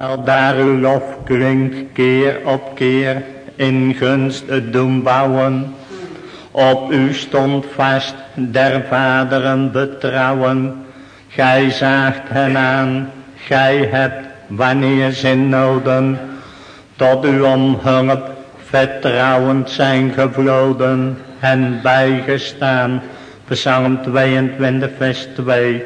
Al daar uw lof klinkt keer op keer in gunst het doen bouwen. Op u stond vast der vaderen betrouwen. Gij zaagt hen aan, gij hebt wanneer ze noden. Tot u om hulp vertrouwend zijn gevloden en bijgestaan. Psalm 22 vers 2.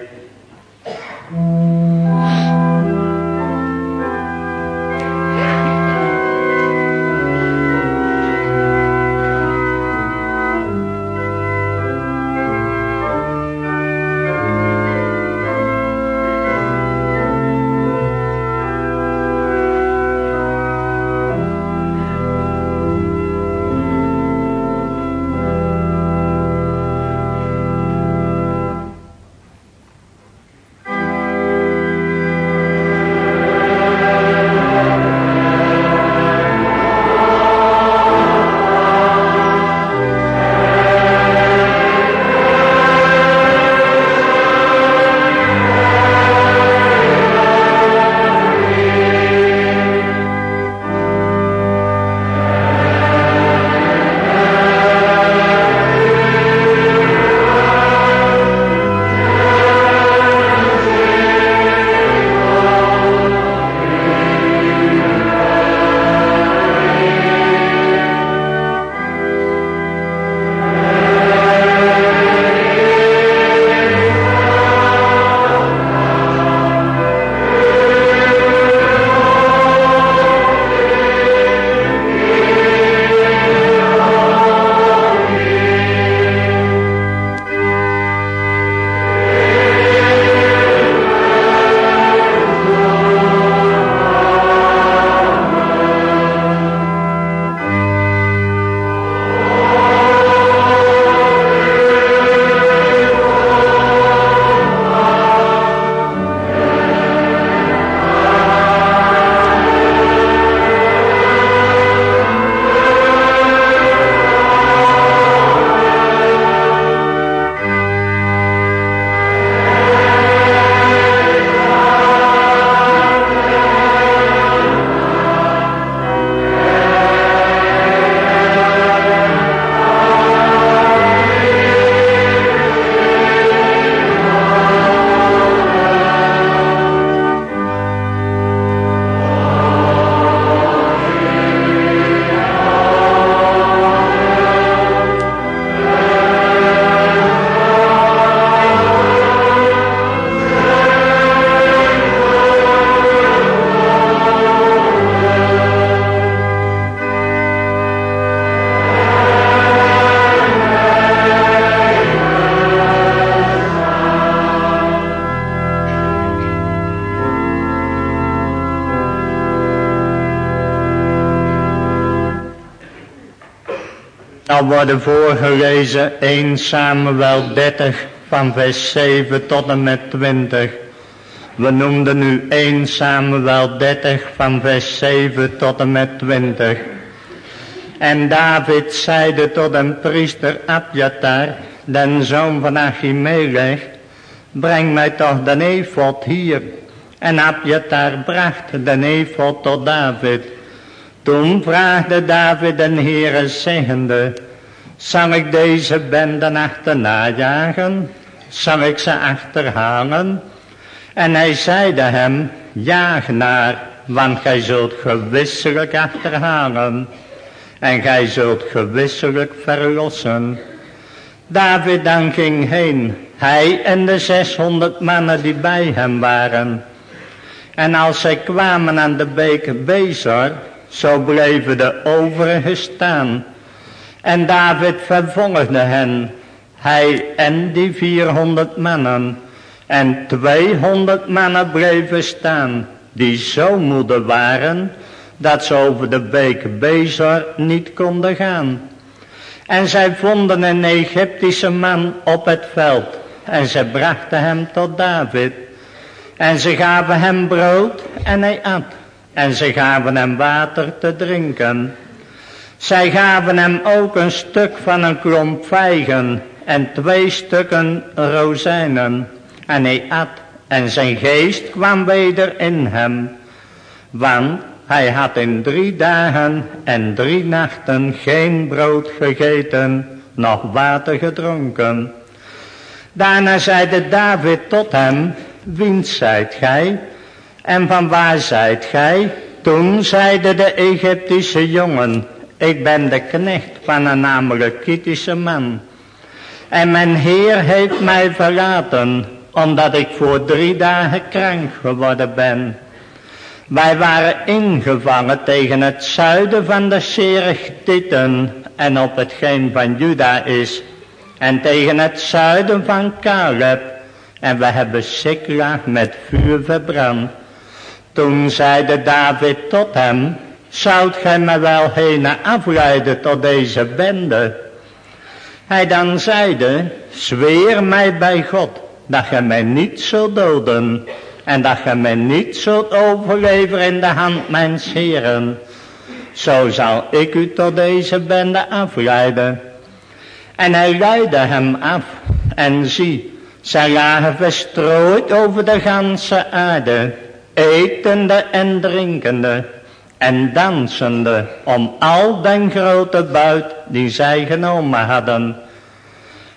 Dan worden voorgelezen 1 Samuel 30 van vers 7 tot en met 20. We noemden nu 1 Samuel 30 van vers 7 tot en met 20. En David zeide tot een priester Abjatar, den zoon van Achimelech, breng mij toch de efot hier. En Abjatar bracht de efot tot David. Toen vraagde David den Heere zeggende, zal ik deze benden achterna jagen? Zal ik ze achterhalen? En hij zeide hem, jaag naar, want gij zult gewisselijk achterhalen. En gij zult gewisselijk verlossen. David dan ging heen, hij en de zeshonderd mannen die bij hem waren. En als zij kwamen aan de beek Bezor, zo bleven de overigen staan. En David vervolgde hen, hij en die vierhonderd mannen. En tweehonderd mannen bleven staan, die zo moede waren, dat ze over de beek Bezor niet konden gaan. En zij vonden een Egyptische man op het veld, en ze brachten hem tot David. En ze gaven hem brood en hij at. En ze gaven hem water te drinken. Zij gaven hem ook een stuk van een klomp vijgen en twee stukken rozijnen. En hij at en zijn geest kwam weder in hem. Want hij had in drie dagen en drie nachten geen brood gegeten, nog water gedronken. Daarna zeide David tot hem, wiens zijt gij? En van waar zijt gij? Toen zeide de Egyptische jongen, ik ben de knecht van een namelijk kritische man. En mijn Heer heeft mij verlaten, omdat ik voor drie dagen krank geworden ben. Wij waren ingevangen tegen het zuiden van de Serigtitten en op hetgeen van Juda is. En tegen het zuiden van Caleb. En we hebben Sikla met vuur verbrand. Toen zeide David tot hem, zoudt gij mij wel heen afleiden tot deze bende? Hij dan zeide, zweer mij bij God, dat gij mij niet zult doden, en dat gij mij niet zult overleveren in de hand mijn heren. Zo zal ik u tot deze bende afleiden. En hij leidde hem af, en zie, zij lagen verstrooid over de ganse aarde, etende en drinkende en dansende om al den grote buit die zij genomen hadden.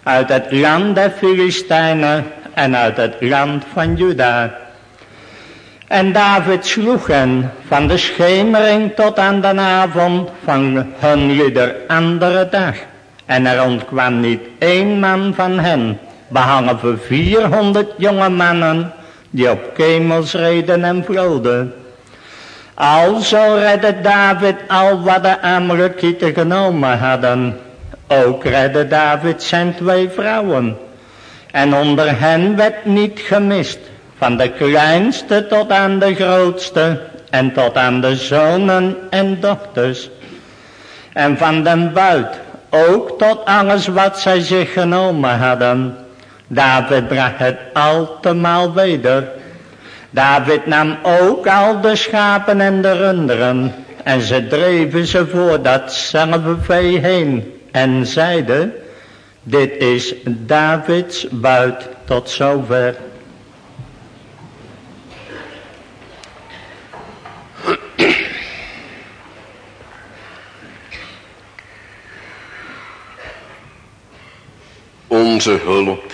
Uit het land der Filistijnen en uit het land van Juda. En David sloeg hen van de schemering tot aan de avond van hun ieder andere dag. En er ontkwam niet één man van hen, behalve vierhonderd jonge mannen die op kemels reden en vloden. Alzo redde David al wat de Amalekieten genomen hadden. Ook redde David zijn twee vrouwen. En onder hen werd niet gemist, van de kleinste tot aan de grootste, en tot aan de zonen en dochters. En van den buit, ook tot alles wat zij zich genomen hadden. David bracht het altemaal weder. David nam ook al de schapen en de runderen. En ze dreven ze voor datzelfde vee heen. En zeiden, dit is Davids buit tot zover. Onze hulp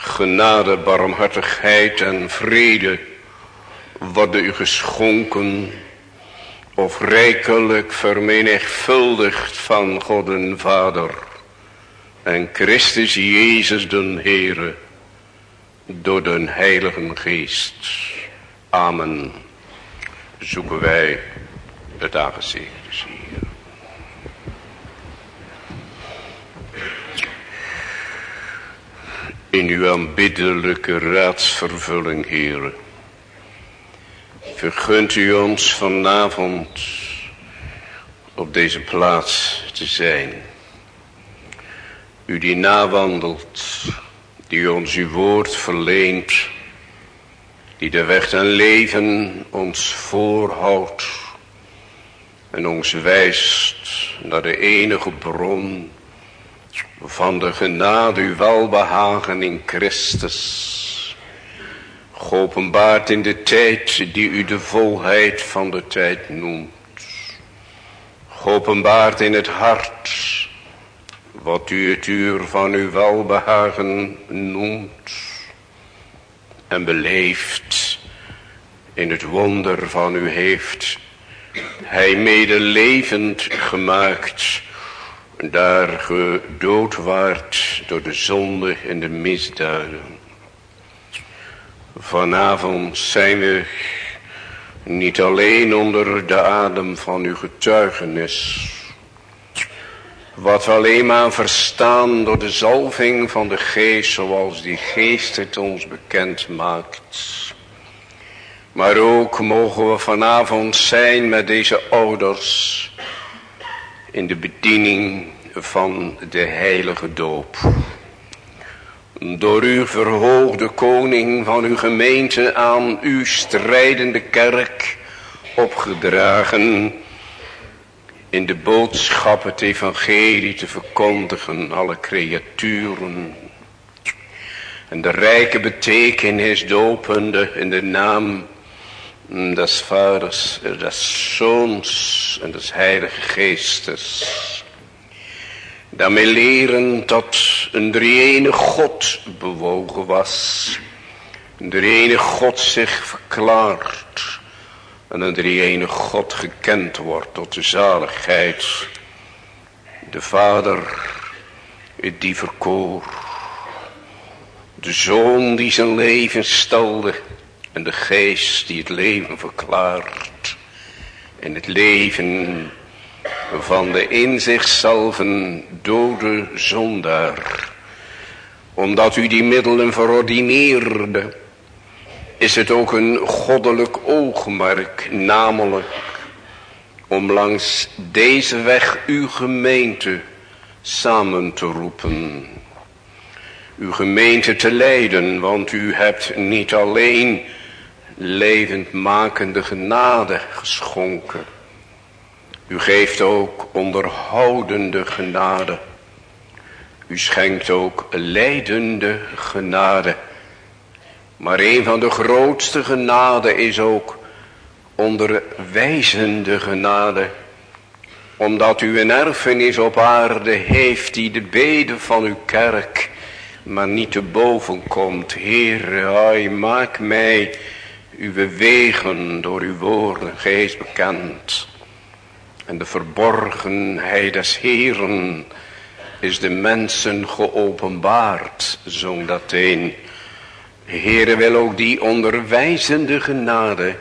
genade, barmhartigheid en vrede worden u geschonken of rijkelijk vermenigvuldigd van God en Vader en Christus Jezus den Heere door den Heiligen Geest. Amen. Zoeken wij het aangezicht hier. In uw aanbiddelijke raadsvervulling, heren. Vergunt u ons vanavond op deze plaats te zijn. U die nawandelt, die ons uw woord verleent, die de weg en leven ons voorhoudt en ons wijst naar de enige bron van de genade uw welbehagen in Christus. Geopenbaard in de tijd die u de volheid van de tijd noemt. Geopenbaard in het hart wat u het uur van uw welbehagen noemt. En beleeft in het wonder van u heeft hij medelevend gemaakt daar gedood waart door de zonde en de misdaden. Vanavond zijn we niet alleen onder de adem van uw getuigenis. Wat we alleen maar verstaan door de zalving van de geest zoals die geest het ons bekend maakt. Maar ook mogen we vanavond zijn met deze ouders in de bediening van de heilige doop. Door uw verhoogde koning van uw gemeente aan uw strijdende kerk opgedragen in de boodschap het evangelie te verkondigen alle creaturen. En de rijke betekenis dopende in de naam des vaders, des zoons en des heilige geestes. Daarmee leren dat een drie God bewogen was. Een drie God zich verklaart en een drie God gekend wordt tot de zaligheid. De Vader die verkoor. De Zoon die zijn leven stelde. En de Geest die het leven verklaart. En het leven van de in zichzelf dode zondaar. Omdat u die middelen verordineerde is het ook een goddelijk oogmerk, namelijk om langs deze weg uw gemeente samen te roepen. Uw gemeente te leiden, want u hebt niet alleen levendmakende genade geschonken. U geeft ook onderhoudende genade. U schenkt ook leidende genade. Maar een van de grootste genade is ook onderwijzende genade. Omdat u een erfenis op aarde heeft die de beden van uw kerk maar niet te boven komt. Heer, maak mij uw wegen door uw woorden geest bekend. En de verborgenheid des Heeren is de mensen geopenbaard, zong dat een. Heere wil ook die onderwijzende genade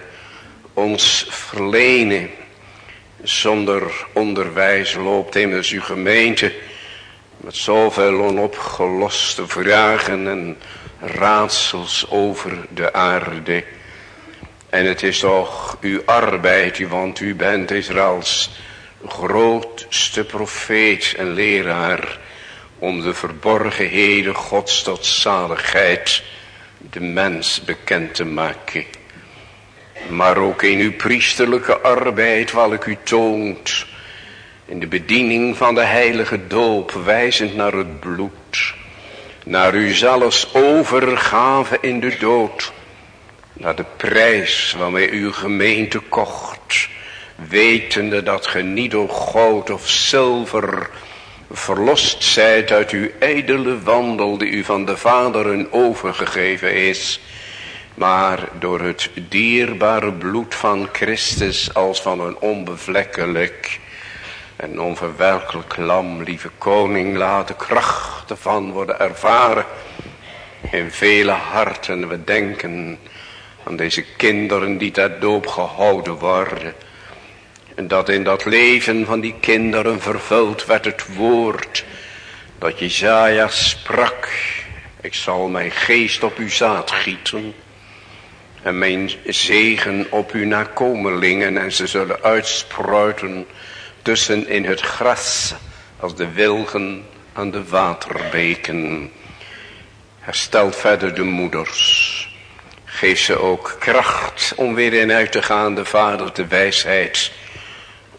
ons verlenen. Zonder onderwijs loopt immers uw gemeente met zoveel onopgeloste vragen en raadsels over de aarde. En het is toch uw arbeid, want u bent Israëls grootste profeet en leraar om de verborgenheden gods tot zaligheid de mens bekend te maken. Maar ook in uw priesterlijke arbeid, ik u toont, in de bediening van de heilige doop, wijzend naar het bloed, naar u zelfs overgave in de dood, naar de prijs waarmee uw gemeente kocht, wetende dat ge niet door goud of zilver verlost zijt uit uw ijdele wandel die u van de vaderen overgegeven is, maar door het dierbare bloed van Christus als van een onbevlekkelijk en onverwerkelijk lam, lieve koning, laat de kracht ervan worden ervaren in vele harten. We denken aan deze kinderen die ter doop gehouden worden en dat in dat leven van die kinderen vervuld werd het woord dat Jezaja sprak. Ik zal mijn geest op uw zaad gieten. En mijn zegen op uw nakomelingen. En ze zullen uitspruiten tussen in het gras. Als de wilgen aan de waterbeken. Herstelt verder de moeders. Geef ze ook kracht om weer in uit te gaan. De vader de wijsheid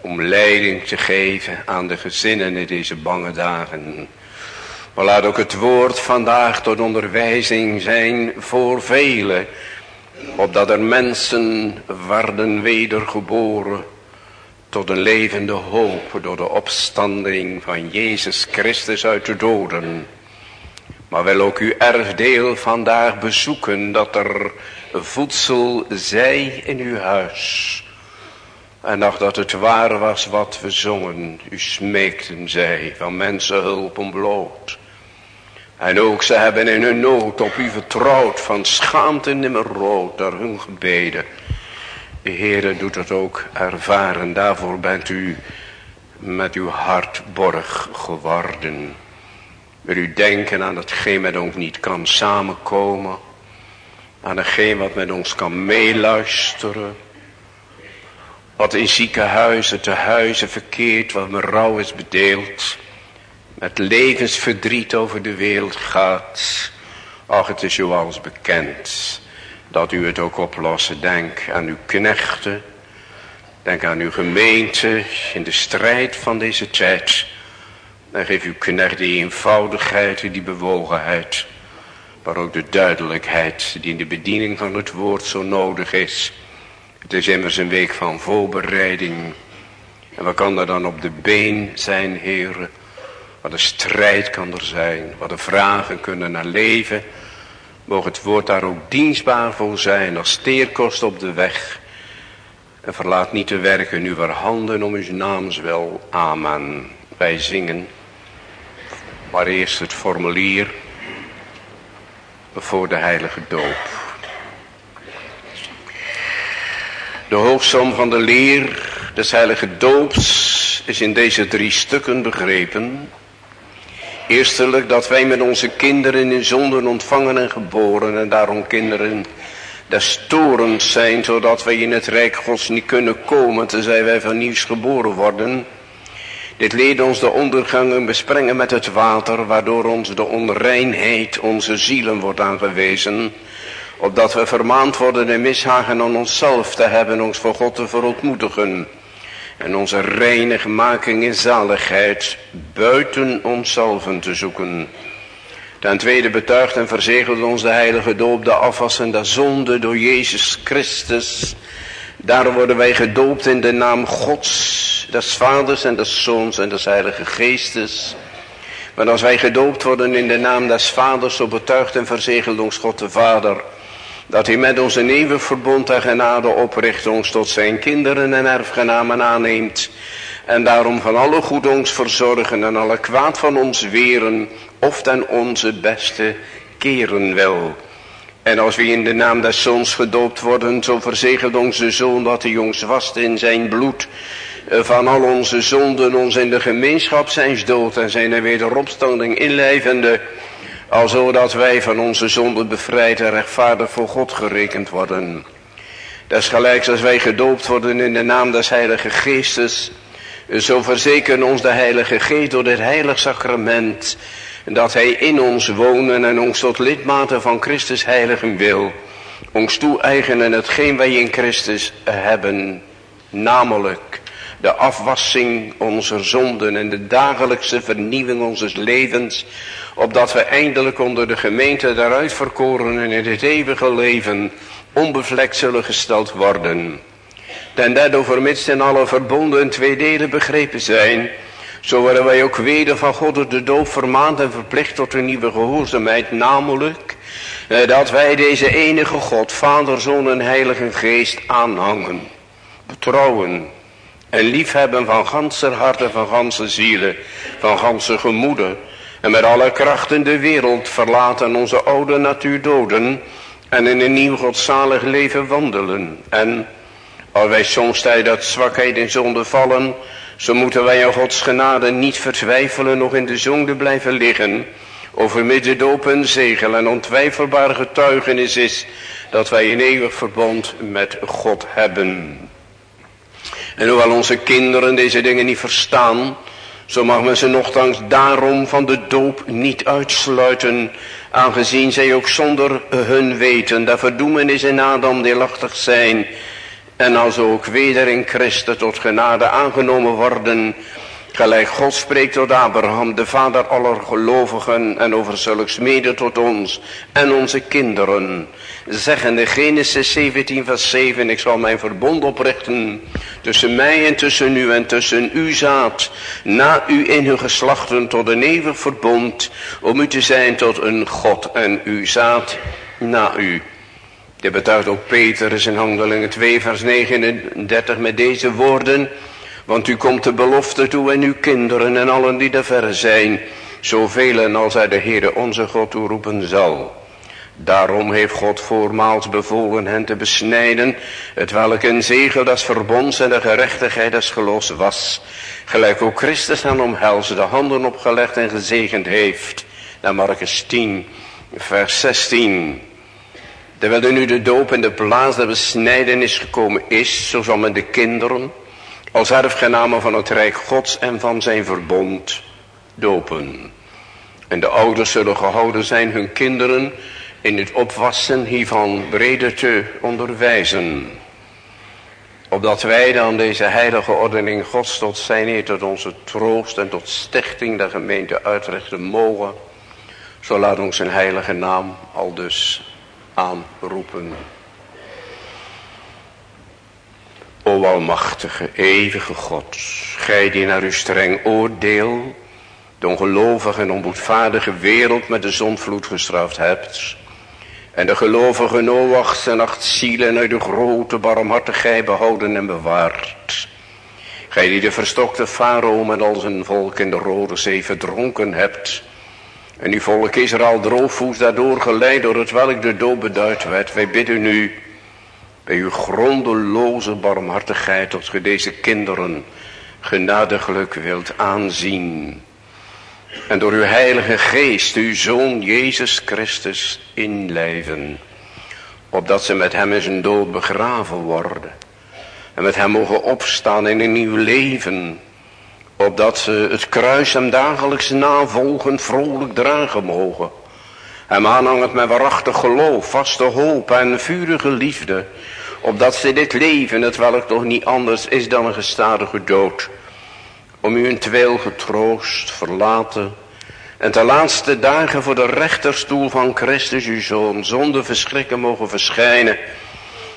om leiding te geven aan de gezinnen in deze bange dagen. Maar laat ook het woord vandaag tot onderwijzing zijn voor velen, opdat er mensen werden wedergeboren tot een levende hoop door de opstanding van Jezus Christus uit de doden. Maar wil ook uw erfdeel vandaag bezoeken dat er voedsel zij in uw huis en dat het waar was wat we zongen, u smeekten zij van mensen hulp ontbloot. En ook ze hebben in hun nood op u vertrouwd, van schaamte nimmer rood door hun gebeden. De Heere doet het ook ervaren, daarvoor bent u met uw hart borg geworden. Wil u denken aan hetgeen met ons niet kan samenkomen. aan hetgeen wat met ons kan meeluisteren. Wat in ziekenhuizen, te huizen verkeert, wat met rouw is bedeeld. Met levensverdriet over de wereld gaat. Ach, het is u alles bekend dat u het ook oplossen. Denk aan uw knechten. Denk aan uw gemeente in de strijd van deze tijd. En geef uw knecht die eenvoudigheid en die bewogenheid. Maar ook de duidelijkheid die in de bediening van het woord zo nodig is. Het is immers een week van voorbereiding. En wat kan er dan op de been zijn, heren? Wat een strijd kan er zijn. Wat de vragen kunnen naar leven. Mogen het woord daar ook dienstbaar voor zijn als steerkost op de weg. En verlaat niet te werken uw handen om uw naams wel. Amen. Wij zingen. Maar eerst het formulier voor de heilige doop. De hoofdsom van de leer des heilige doops is in deze drie stukken begrepen. Eerstelijk dat wij met onze kinderen in zonden ontvangen en geboren en daarom kinderen des torens zijn, zodat wij in het rijk gods niet kunnen komen, tenzij wij van nieuws geboren worden. Dit leert ons de ondergangen besprengen met het water, waardoor ons de onreinheid onze zielen wordt aangewezen, opdat we vermaand worden de mishagen aan onszelf te hebben, ons voor God te verontmoedigen. En onze reinigmaking in zaligheid buiten onszelf te zoeken. Ten tweede betuigt en verzegelt ons de heilige doop de afwassen der zonde door Jezus Christus. Daarom worden wij gedoopt in de naam Gods, des Vaders en des Zoons en des Heilige Geestes. Maar als wij gedoopt worden in de naam des Vaders, zo betuigt en verzegelt ons God de Vader dat hij met ons een eeuwig verbond en genade opricht ons tot zijn kinderen en erfgenamen aanneemt. En daarom van alle goed ons verzorgen en alle kwaad van ons weren, of ten onze beste keren wil. En als we in de naam des zoons gedoopt worden, zo verzegelt onze zoon dat hij ons wast in zijn bloed. Van al onze zonden ons in de gemeenschap zijn dood en zijn wederopstanding inlijvende Alzo dat wij van onze zonden bevrijd en rechtvaardig voor God gerekend worden. Desgelijks als wij gedoopt worden in de naam des Heilige Geestes, zo verzekeren ons de Heilige Geest door dit heilig sacrament, dat Hij in ons wonen en ons tot lidmaten van Christus heiligen wil, ons toe-eigenen hetgeen wij in Christus hebben, namelijk de afwassing onze zonden en de dagelijkse vernieuwing onze levens, opdat we eindelijk onder de gemeente daaruit verkorenen in het eeuwige leven onbevlekt zullen gesteld worden. Ten derde vermits in alle verbonden twee delen begrepen zijn, zo worden wij ook weder van God door de doop vermaand en verplicht tot een nieuwe gehoorzaamheid, namelijk eh, dat wij deze enige God, Vader, Zoon en Heilige Geest aanhangen, betrouwen en liefhebben van ganser hart en van ganse zielen, van ganse gemoeden, en met alle krachten de wereld verlaten onze oude natuur doden en in een nieuw godzalig leven wandelen. En als wij soms tijd dat zwakheid in zonde vallen, zo moeten wij aan Gods genade niet vertwijfelen nog in de zonde blijven liggen. Over middendoop en zegel en ontwijfelbare getuigenis is dat wij een eeuwig verbond met God hebben. En hoewel onze kinderen deze dingen niet verstaan, zo mag men ze nogthans daarom van de doop niet uitsluiten, aangezien zij ook zonder hun weten de verdoemenis in Adam deelachtig zijn, en als ook weder in Christus tot genade aangenomen worden, gelijk God spreekt tot Abraham, de vader aller gelovigen, en over zulks mede tot ons en onze kinderen, zeggende Genesis 17 vers 7, ik zal mijn verbond oprichten tussen mij en tussen u en tussen uw zaad, na u in hun geslachten tot een eeuwig verbond, om u te zijn tot een God en uw zaad na u. Dit betuigt ook Peter in Handelingen 2 vers 39 met deze woorden, want u komt de belofte toe en uw kinderen en allen die er verre zijn, zoveel als hij de Heere onze God toeroepen zal. Daarom heeft God voormaals bevolen hen te besnijden, het welk een zegel des verbonds en de gerechtigheid des gelos was. Gelijk ook Christus aan omhelzen de handen opgelegd en gezegend heeft. Naar Marcus 10, vers 16. Terwijl er nu de doop in de plaats der besnijdenis gekomen is, zo zal de kinderen als erfgenamen van het Rijk Gods en van zijn verbond dopen. En de ouders zullen gehouden zijn hun kinderen in het opwassen hiervan breder te onderwijzen. Opdat wij dan deze heilige ordening Gods tot zijn eer, tot onze troost en tot stichting der gemeente uitrichten mogen. Zo laat ons zijn heilige naam al dus aanroepen. O almachtige, eeuwige God, gij die naar uw streng oordeel de ongelovige en onboedvaardige wereld met de zondvloed gestraft hebt, en de gelovige Noach en acht zielen uit de grote barmhartigheid behouden en bewaard. Gij die de verstokte farao met al zijn volk in de Rode Zee verdronken hebt, en uw volk Israël droogvoets daardoor geleid door het welk de dood beduid werd. Wij bidden u bij uw grondeloze barmhartigheid tot ge deze kinderen genadiglijk wilt aanzien. En door uw heilige geest uw zoon Jezus Christus inlijven. Opdat ze met hem in zijn dood begraven worden. En met hem mogen opstaan in een nieuw leven opdat ze het kruis hem dagelijks navolgen vrolijk dragen mogen. Hem aanhangend met waarachtig geloof, vaste hoop en vurige liefde, opdat ze dit leven, het welk toch niet anders is dan een gestadige dood, om u een tweel getroost, verlaten, en de laatste dagen voor de rechterstoel van Christus uw Zoon, zonder verschrikken mogen verschijnen,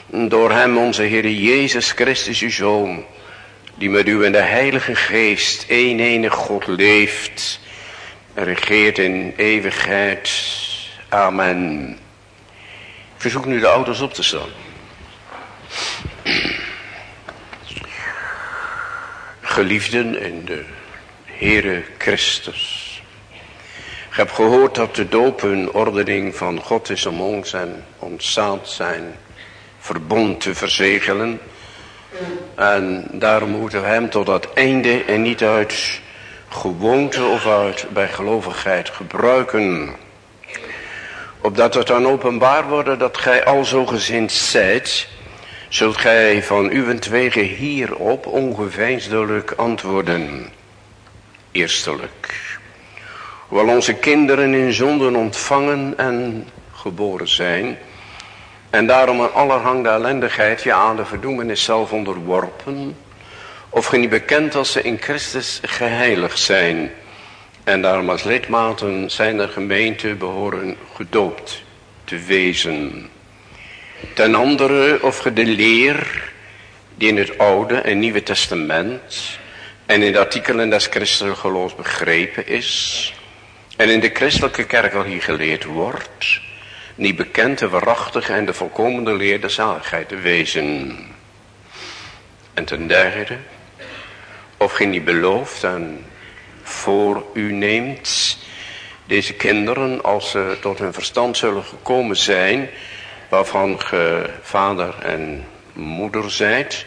door hem onze Heer Jezus Christus uw Zoon, die met u in de heilige geest één enig God leeft en regeert in eeuwigheid. Amen. Ik verzoek nu de ouders op te staan. Geliefden in de Heere Christus. Ik heb gehoord dat de doop een ordening van God is om ons en ontzaad zijn verbond te verzegelen en daarom moeten we hem tot dat einde en niet uit gewoonte of uit bijgelovigheid gebruiken. Opdat het dan openbaar wordt dat gij al zo gezind zijt, zult gij van uwentwege hierop ongeveinsdelijk antwoorden. Eerstelijk, hoewel onze kinderen in zonden ontvangen en geboren zijn, en daarom een allerhande ellendigheid je aan de verdoemenis zelf onderworpen. Of je niet bekend als ze in Christus geheiligd zijn. En daarom als lidmaten zijn der gemeente behoren gedoopt te wezen. Ten andere of je de leer die in het Oude en Nieuwe Testament en in de artikelen des christelijke geloofs begrepen is en in de christelijke kerk al hier geleerd wordt, niet bekend de waarachtige en de volkomende leer de zaligheid te wezen. En ten derde, of gij niet belooft en voor u neemt deze kinderen als ze tot hun verstand zullen gekomen zijn, waarvan ge vader en moeder zijt,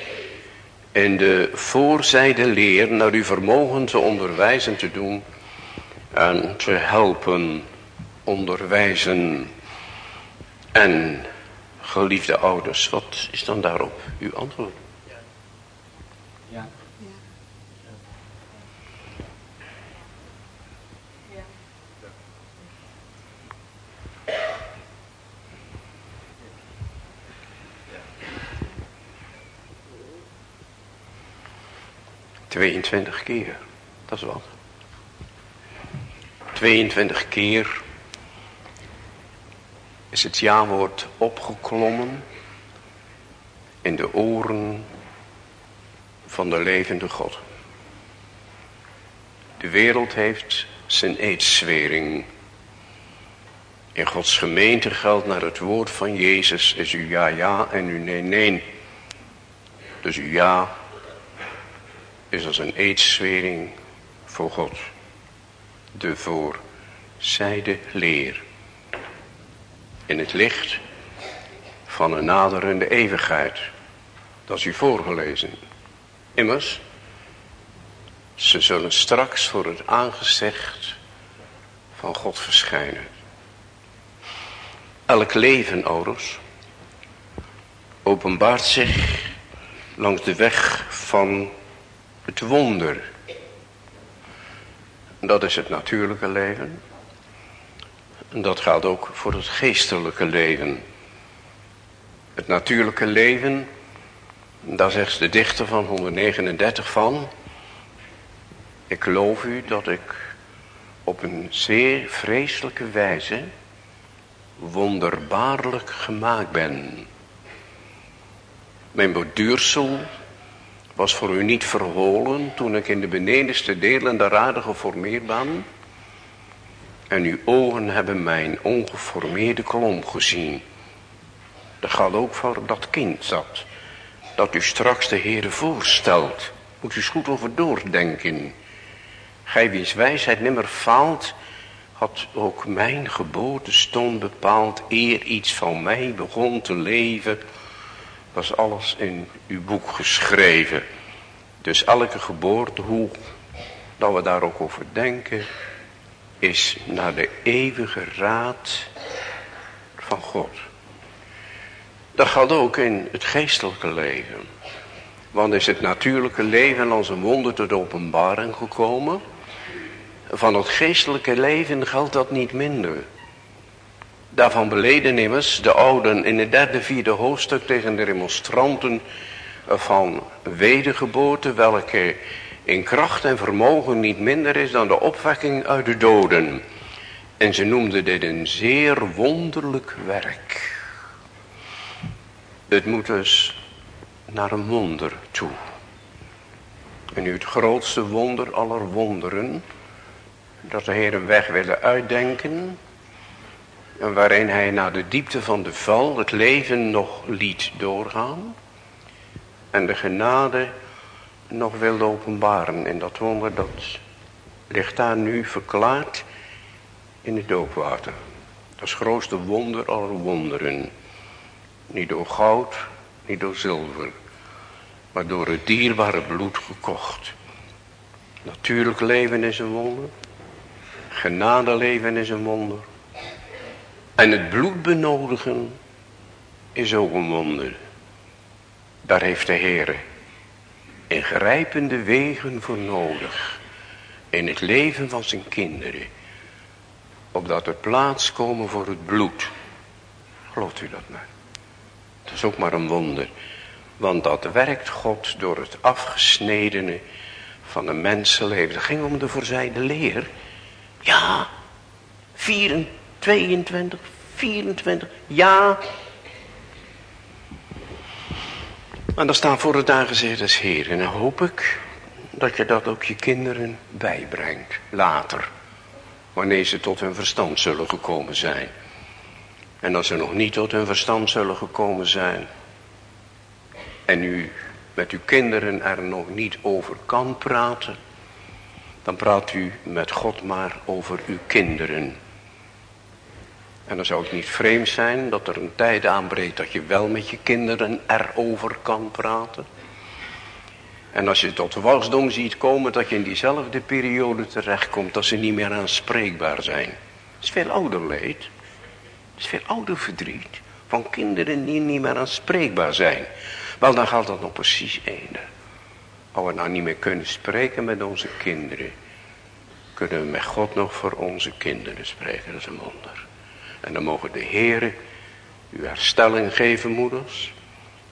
en de voorzijde leer naar uw vermogen te onderwijzen te doen en te helpen onderwijzen. En geliefde ouders, wat is dan daarop uw antwoord? Ja. ja. 22 keer, dat is wat. 22 keer is het ja-woord opgeklommen in de oren van de levende God. De wereld heeft zijn eedswering. In Gods gemeente geldt naar het woord van Jezus is uw ja ja en uw nee nee. Dus uw ja is als een eedswering voor God. De voorzijde leer in het licht van een naderende eeuwigheid. Dat is u voorgelezen. Immers, ze zullen straks voor het aangezicht van God verschijnen. Elk leven, ouders, openbaart zich langs de weg van het wonder. Dat is het natuurlijke leven. En dat gaat ook voor het geestelijke leven. Het natuurlijke leven, daar zegt de dichter van 139 van. Ik geloof u dat ik op een zeer vreselijke wijze wonderbaarlijk gemaakt ben. Mijn borduursel was voor u niet verholen toen ik in de benedenste delen der aarde geformeerd ben. En uw ogen hebben mijn ongeformeerde klomp gezien. Dat gaat ook voor dat kind dat, dat u straks de Heere voorstelt. Moet u eens goed over doordenken. Gij wiens wijsheid nimmer faalt, had ook mijn geboortestond bepaald, eer iets van mij begon te leven, was alles in uw boek geschreven. Dus elke geboorte, hoe dat we daar ook over denken, is naar de eeuwige raad van God. Dat gaat ook in het geestelijke leven. Want is het natuurlijke leven als een wonder tot openbaring gekomen. Van het geestelijke leven geldt dat niet minder. Daarvan beleden immers de ouden in het derde, vierde hoofdstuk tegen de remonstranten van wedergeboorte, welke in kracht en vermogen niet minder is dan de opwekking uit de doden. En ze noemden dit een zeer wonderlijk werk. Het moet dus naar een wonder toe. En nu het grootste wonder aller wonderen, dat de Heer een weg wilde uitdenken, en waarin hij naar de diepte van de val het leven nog liet doorgaan, en de genade nog wilde openbaren. En dat wonder dat ligt daar nu verklaard in het doopwater. Dat is het grootste wonder aller wonderen. Niet door goud, niet door zilver. Maar door het dierbare bloed gekocht. Natuurlijk leven is een wonder. Genade leven is een wonder. En het bloed benodigen is ook een wonder. Daar heeft de Heer ingrijpende wegen voor nodig. In het leven van zijn kinderen. Opdat er plaats komen voor het bloed. Gelooft u dat maar. Dat is ook maar een wonder. Want dat werkt God door het afgesnedene van een mensenleven. Het ging om de voorzijde leer. Ja, 24, 22, 24, ja. Maar dan staan voor het aangezicht des Heer. En dan hoop ik dat je dat ook je kinderen bijbrengt. Later. Wanneer ze tot hun verstand zullen gekomen zijn. En als ze nog niet tot hun verstand zullen gekomen zijn. En u met uw kinderen er nog niet over kan praten. Dan praat u met God maar over uw kinderen. En dan zou het niet vreemd zijn dat er een tijd aanbreekt dat je wel met je kinderen erover kan praten. En als je tot wasdom ziet komen dat je in diezelfde periode terechtkomt dat ze niet meer aanspreekbaar zijn. Het is veel ouder leed. Het is veel ouder verdriet van kinderen die niet meer aanspreekbaar zijn. Wel dan gaat dat nog precies eender. Als we nou niet meer kunnen spreken met onze kinderen. Kunnen we met God nog voor onze kinderen spreken. Dat is een wonder. En dan mogen de heren u herstelling geven moeders.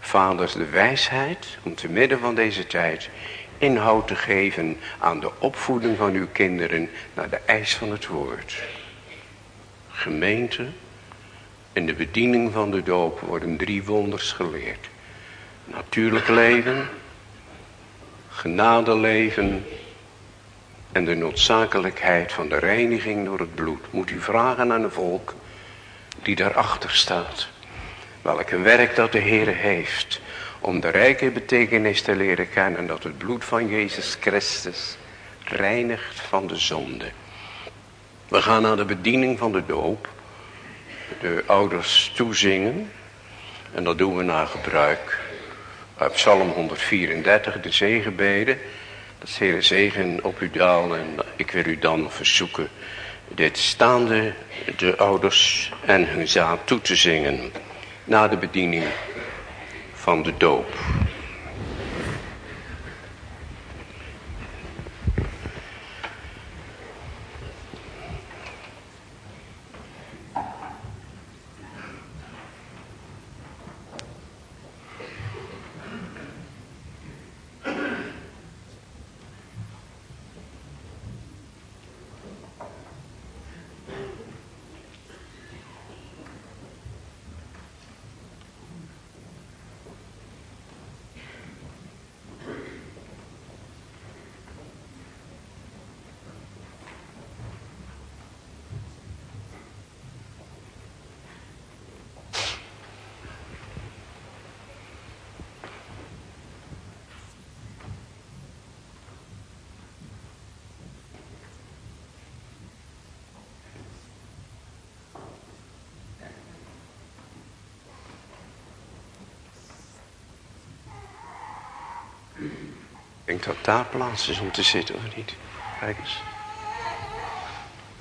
Vaders de wijsheid om te midden van deze tijd inhoud te geven aan de opvoeding van uw kinderen naar de eis van het woord. Gemeente, in de bediening van de doop worden drie wonders geleerd. Natuurlijk leven, genadeleven en de noodzakelijkheid van de reiniging door het bloed. Moet u vragen aan een volk die daarachter staat. Welk een werk dat de Heer heeft om de rijke betekenis te leren kennen dat het bloed van Jezus Christus reinigt van de zonde. We gaan naar de bediening van de doop, de ouders toezingen en dat doen we naar gebruik uit Psalm 134, de zegenbeden. Dat is zegen op u daal en ik wil u dan verzoeken dit staande de ouders en hun zaad toe te zingen na de bediening van de doop. Dat daar plaats is om te zitten, of niet? Kijk eens.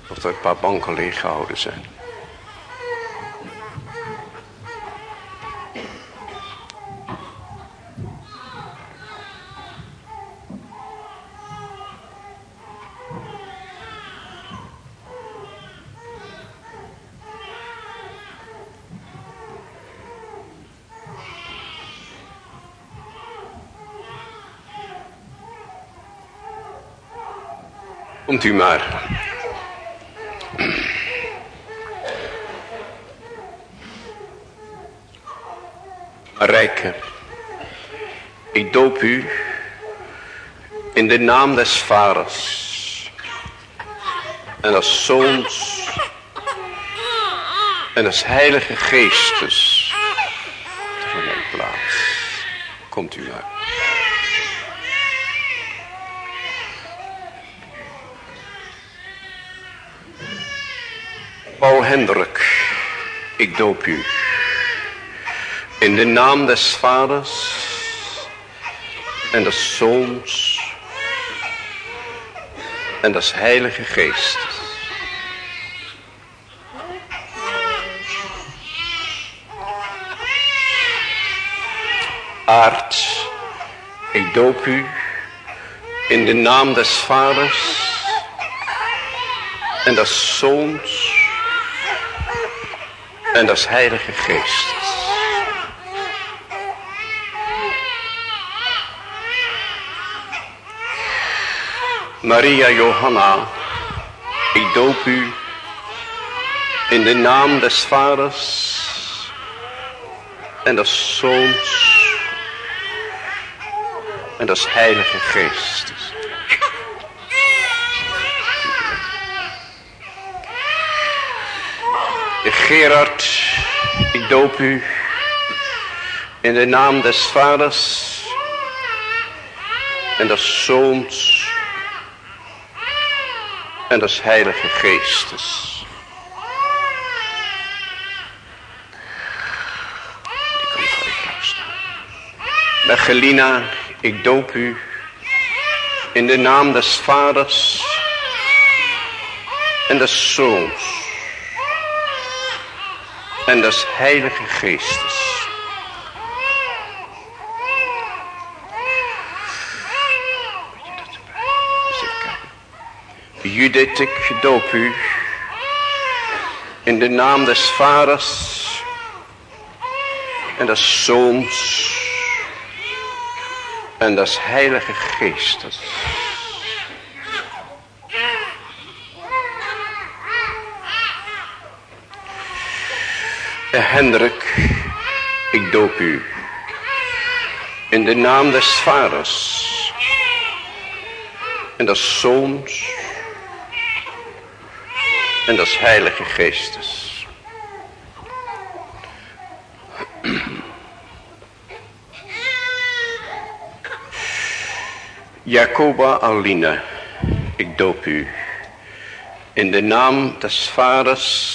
Of er een paar banken leeggehouden zijn. U maar. Rijke, ik doop u in de naam des vaders en des zoons en des heilige geestes van mijn plaats. Komt u maar. Paul Hendrik, ik doop u. In de naam des vaders en des zoons en des heilige geestes. Aard, ik doop u in de naam des vaders en des zoons en des heilige geestes. Maria Johanna, ik doop u in de naam des vaders en des zoons en des heilige geestes. Gerard, ik doop u in de naam des vaders en des zoons en des heilige geestes. Die ik doop u in de naam des vaders en des zoons en des heilige geestes. Judith, ik doop u in de naam des vaders en des zoons en des heilige geestes. Hendrik, ik doop u in de naam des vaders en des zoons en des heilige geestes. Jacoba Aline, ik doop u in de naam des vaders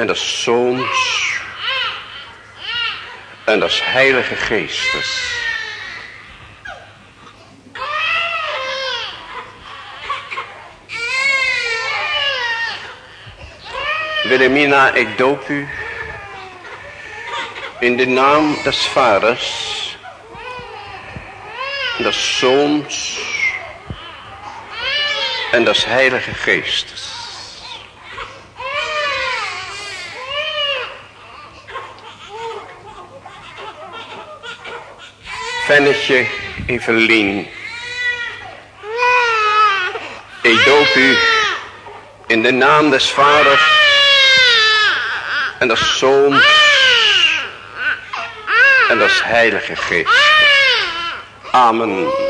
en des Zoons en des Heilige Geestes. Wilhelmina, ik doop u In de naam des Vaders, des Zoons en des Heilige Geestes. Vennetje Evelien. Ik doop u in de naam des Vaders en des Zoons en des Heilige Geest. Amen.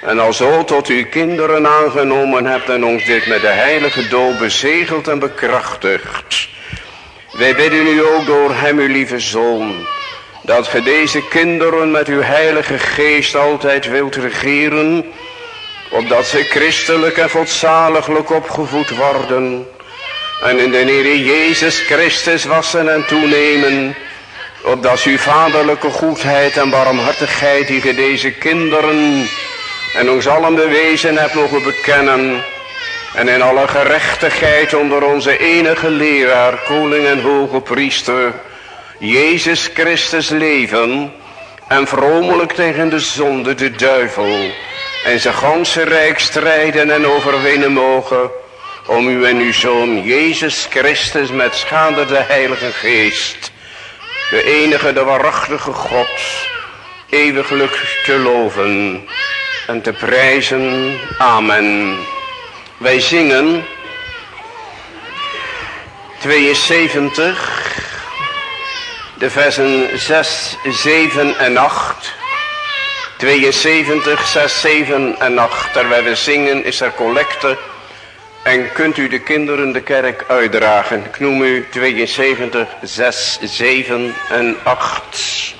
en alzo tot uw kinderen aangenomen hebt en ons dit met de heilige dood bezegeld en bekrachtigd. Wij bidden u ook door hem, uw lieve zoon, dat ge deze kinderen met uw heilige geest altijd wilt regeren, opdat ze christelijk en godzaliglijk opgevoed worden, en in de Heer Jezus Christus wassen en toenemen, opdat uw vaderlijke goedheid en barmhartigheid die ge deze kinderen en ons allen bewezen hebt mogen bekennen. En in alle gerechtigheid onder onze enige leraar, koning en hoge priester, Jezus Christus leven en vromelijk tegen de zonde, de duivel en zijn ganse rijk strijden en overwinnen mogen, om u en uw Zoon Jezus Christus met schade de Heilige Geest, de enige, de waarachtige God, eeuwiglijk te loven en te prijzen. Amen. Wij zingen 72, de versen 6, 7 en 8. 72, 6, 7 en 8. Terwijl we zingen is er collecte. En kunt u de kinderen de kerk uitdragen. Ik noem u 72, 6, 7 en 8.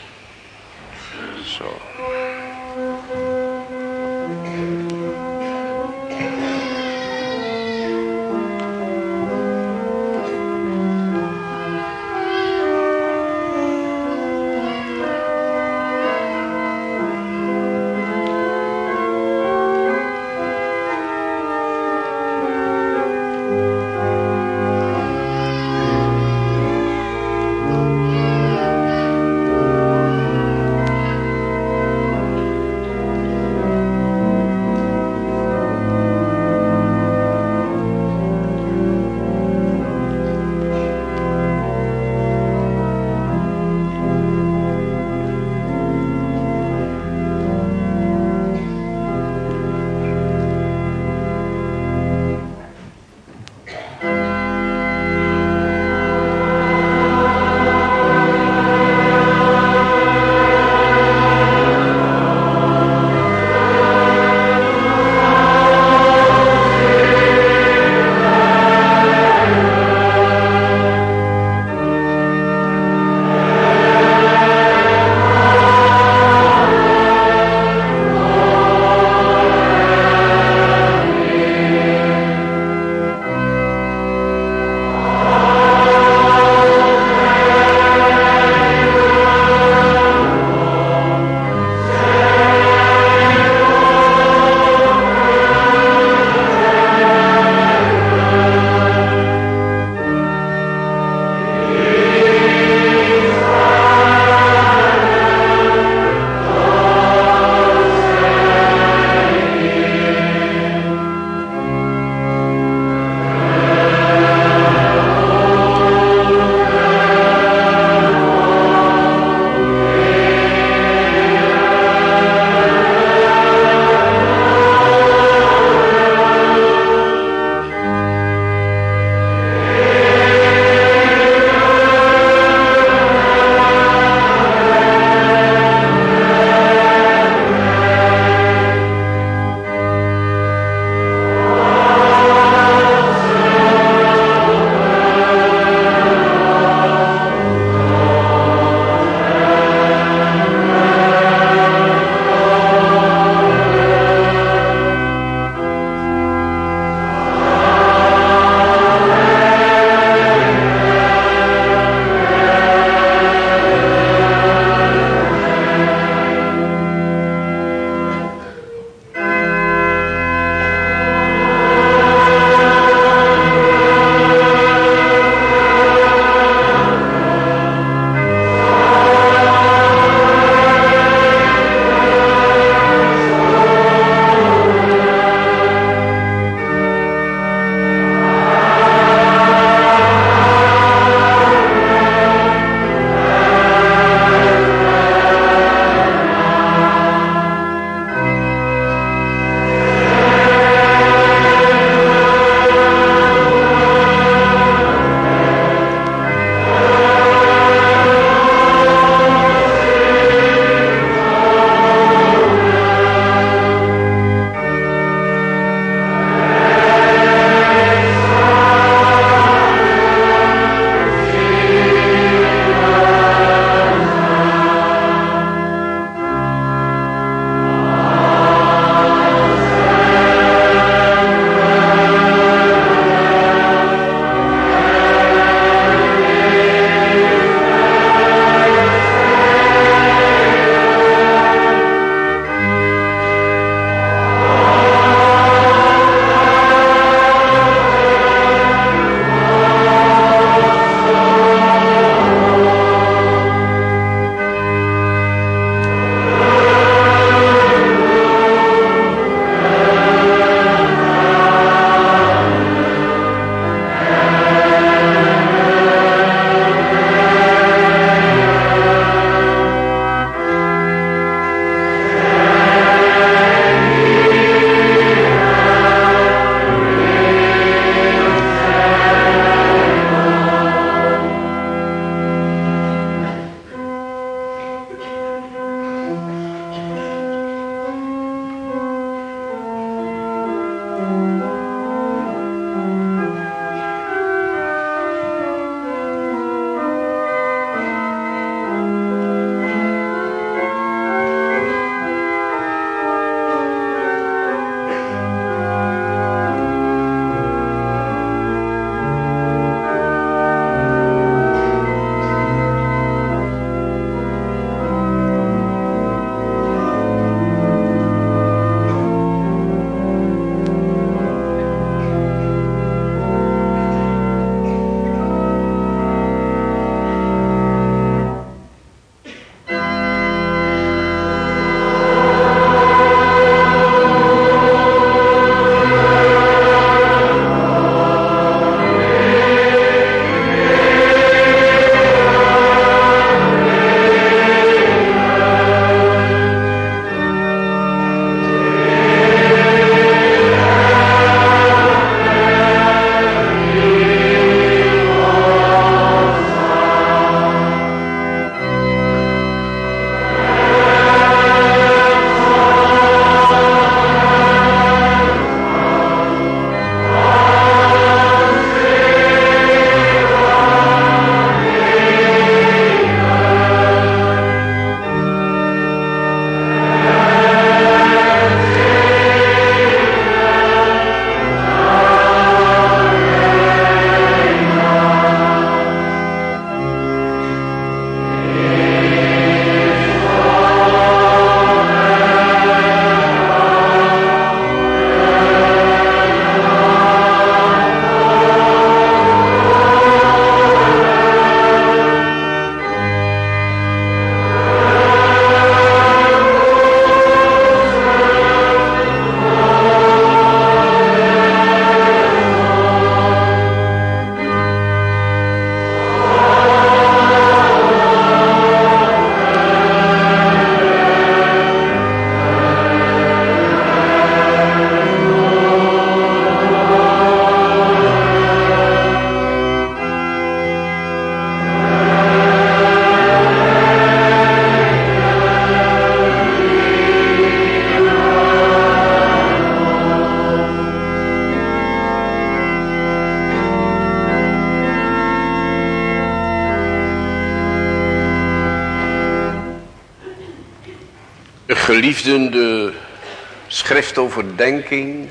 Schriftoverdenking,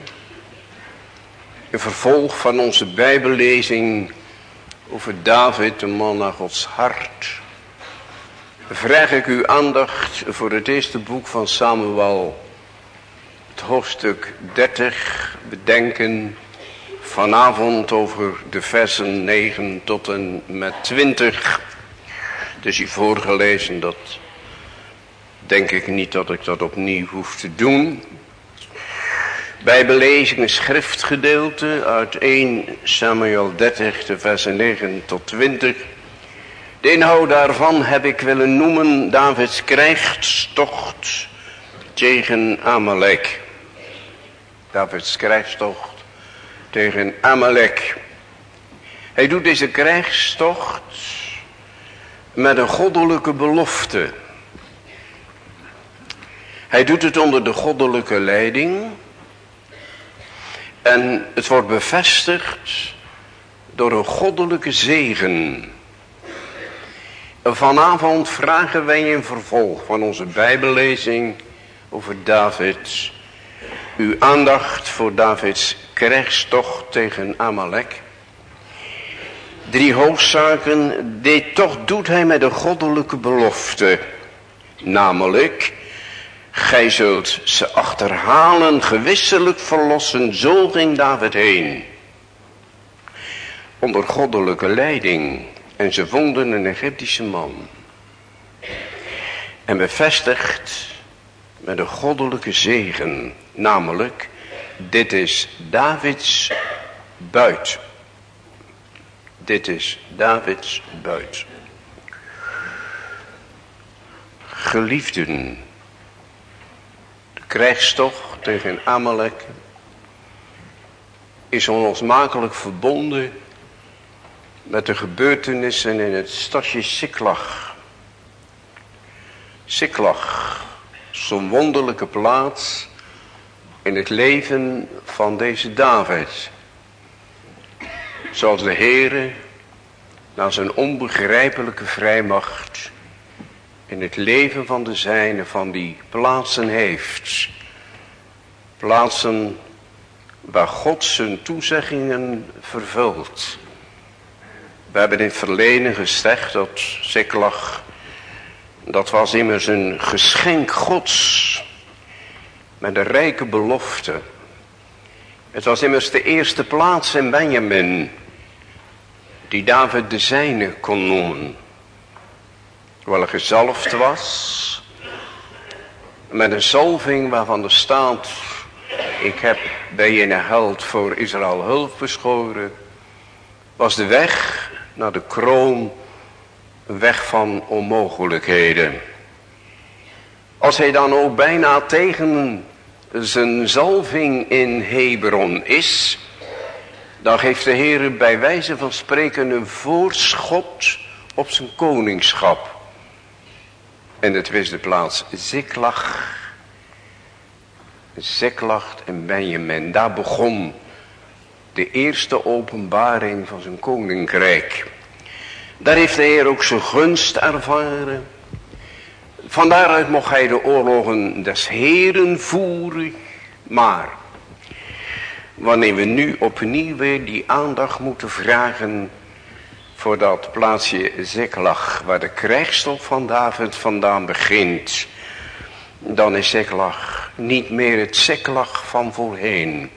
een vervolg van onze bijbellezing over David, de man naar Gods hart, vraag ik uw aandacht voor het eerste boek van Samuel, het hoofdstuk 30, bedenken vanavond over de versen 9 tot en met 20. Het is hier voorgelezen, dat denk ik niet dat ik dat opnieuw hoef te doen. Bijbelezing een schriftgedeelte uit 1 Samuel 30, de versen 9 tot 20. De inhoud daarvan heb ik willen noemen Davids krijgstocht tegen Amalek. Davids krijgstocht tegen Amalek. Hij doet deze krijgstocht met een goddelijke belofte. Hij doet het onder de goddelijke leiding. En het wordt bevestigd door een goddelijke zegen. Vanavond vragen wij in vervolg van onze bijbellezing over David. Uw aandacht voor Davids krijgstocht tegen Amalek. Drie hoofdzaken. Dit toch doet hij met een goddelijke belofte. Namelijk, gij zult ze achterhalen, gewisselijk verlossen. Zo ging David heen. Onder goddelijke leiding. En ze vonden een Egyptische man. En bevestigd met een goddelijke zegen. Namelijk, dit is Davids buit. Dit is Davids buit. Geliefden, de krijgstocht tegen Amalek is onlosmakelijk verbonden met de gebeurtenissen in het stadje Siklag. Siklag, zo'n wonderlijke plaats in het leven van deze David. Zoals de Heere na zijn onbegrijpelijke vrijmacht in het leven van de zijne van die plaatsen heeft. Plaatsen waar God zijn toezeggingen vervult. We hebben in het verleden gezegd dat Siklag, dat was immers een geschenk gods. Met een rijke belofte. Het was immers de eerste plaats in Benjamin. Die David de zijne kon noemen. Hij gezalfd was. Met een zalving waarvan er staat. Ik heb bij je held voor Israël hulp beschoren. Was de weg naar de kroon een weg van onmogelijkheden. Als hij dan ook bijna tegen zijn zalving in Hebron is, dan geeft de Heer bij wijze van spreken een voorschot op zijn koningschap. En het was de plaats Ziklag. Ziklag en Benjamin. Daar begon de eerste openbaring van zijn koninkrijk. Daar heeft de Heer ook zijn gunst ervaren. Van daaruit mocht hij de oorlogen des Heren voeren. Maar wanneer we nu opnieuw die aandacht moeten vragen voor dat plaatsje Ziklag, waar de krijgstof van David vandaan begint, dan is Ziklag niet meer het Ziklag van voorheen.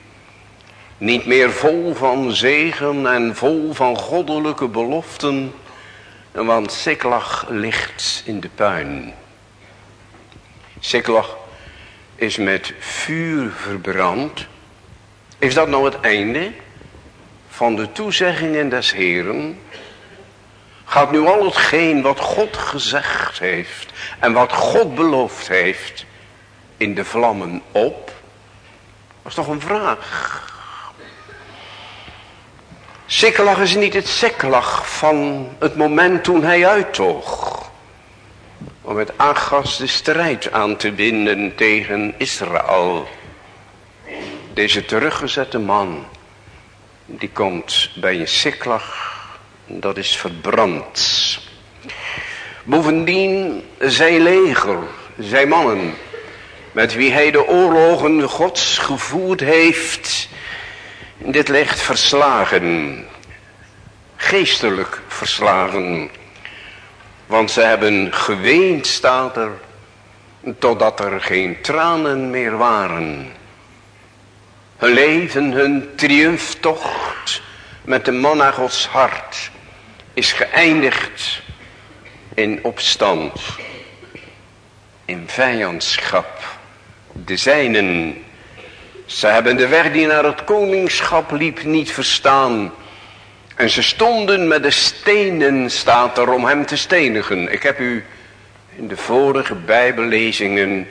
Niet meer vol van zegen en vol van goddelijke beloften, want Siklag ligt in de puin. Siklag is met vuur verbrand. Is dat nou het einde van de toezeggingen des Heren? Gaat nu al hetgeen wat God gezegd heeft en wat God beloofd heeft in de vlammen op? Dat is toch een vraag. Sikkelag is niet het sikkelag van het moment toen hij uittoog. Om met Agas de strijd aan te binden tegen Israël. Deze teruggezette man. Die komt bij een sikkelag. Dat is verbrand. Bovendien zijn leger. Zijn mannen. met wie hij de oorlogen gods gevoerd heeft, dit licht verslagen, geestelijk verslagen. Want ze hebben geweend, staat er, totdat er geen tranen meer waren. Hun leven, hun triomftocht met de man naar Gods hart is geëindigd in opstand, in vijandschap. De zijnen, ze hebben de weg die naar het koningschap liep niet verstaan. En ze stonden met de stenen, staat er, om hem te stenigen. Ik heb u in de vorige bijbellezingen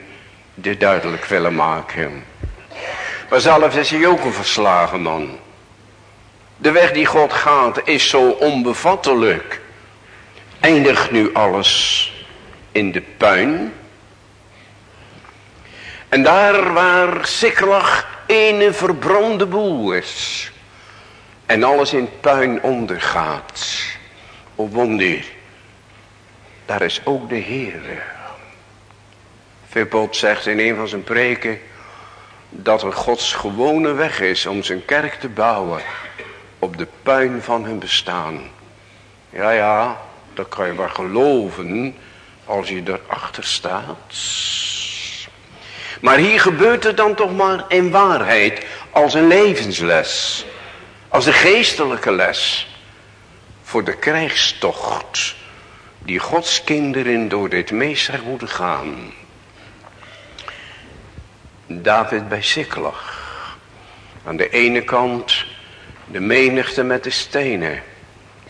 dit duidelijk willen maken. Maar zelf is hij ook een verslagen man. De weg die God gaat is zo onbevattelijk. Eindigt nu alles in de puin. En daar waar Siklag ene verbrande boel is. En alles in puin ondergaat. O wonder. Daar is ook de Heer. Verpot zegt in een van zijn preken. Dat er Gods gewone weg is om zijn kerk te bouwen. Op de puin van hun bestaan. Ja ja. Dat kan je maar geloven. Als je erachter staat. Maar hier gebeurt het dan toch maar in waarheid als een levensles. Als een geestelijke les. Voor de krijgstocht die Gods kinderen door dit meester moeten gaan. David bij Siklag. Aan de ene kant de menigte met de stenen.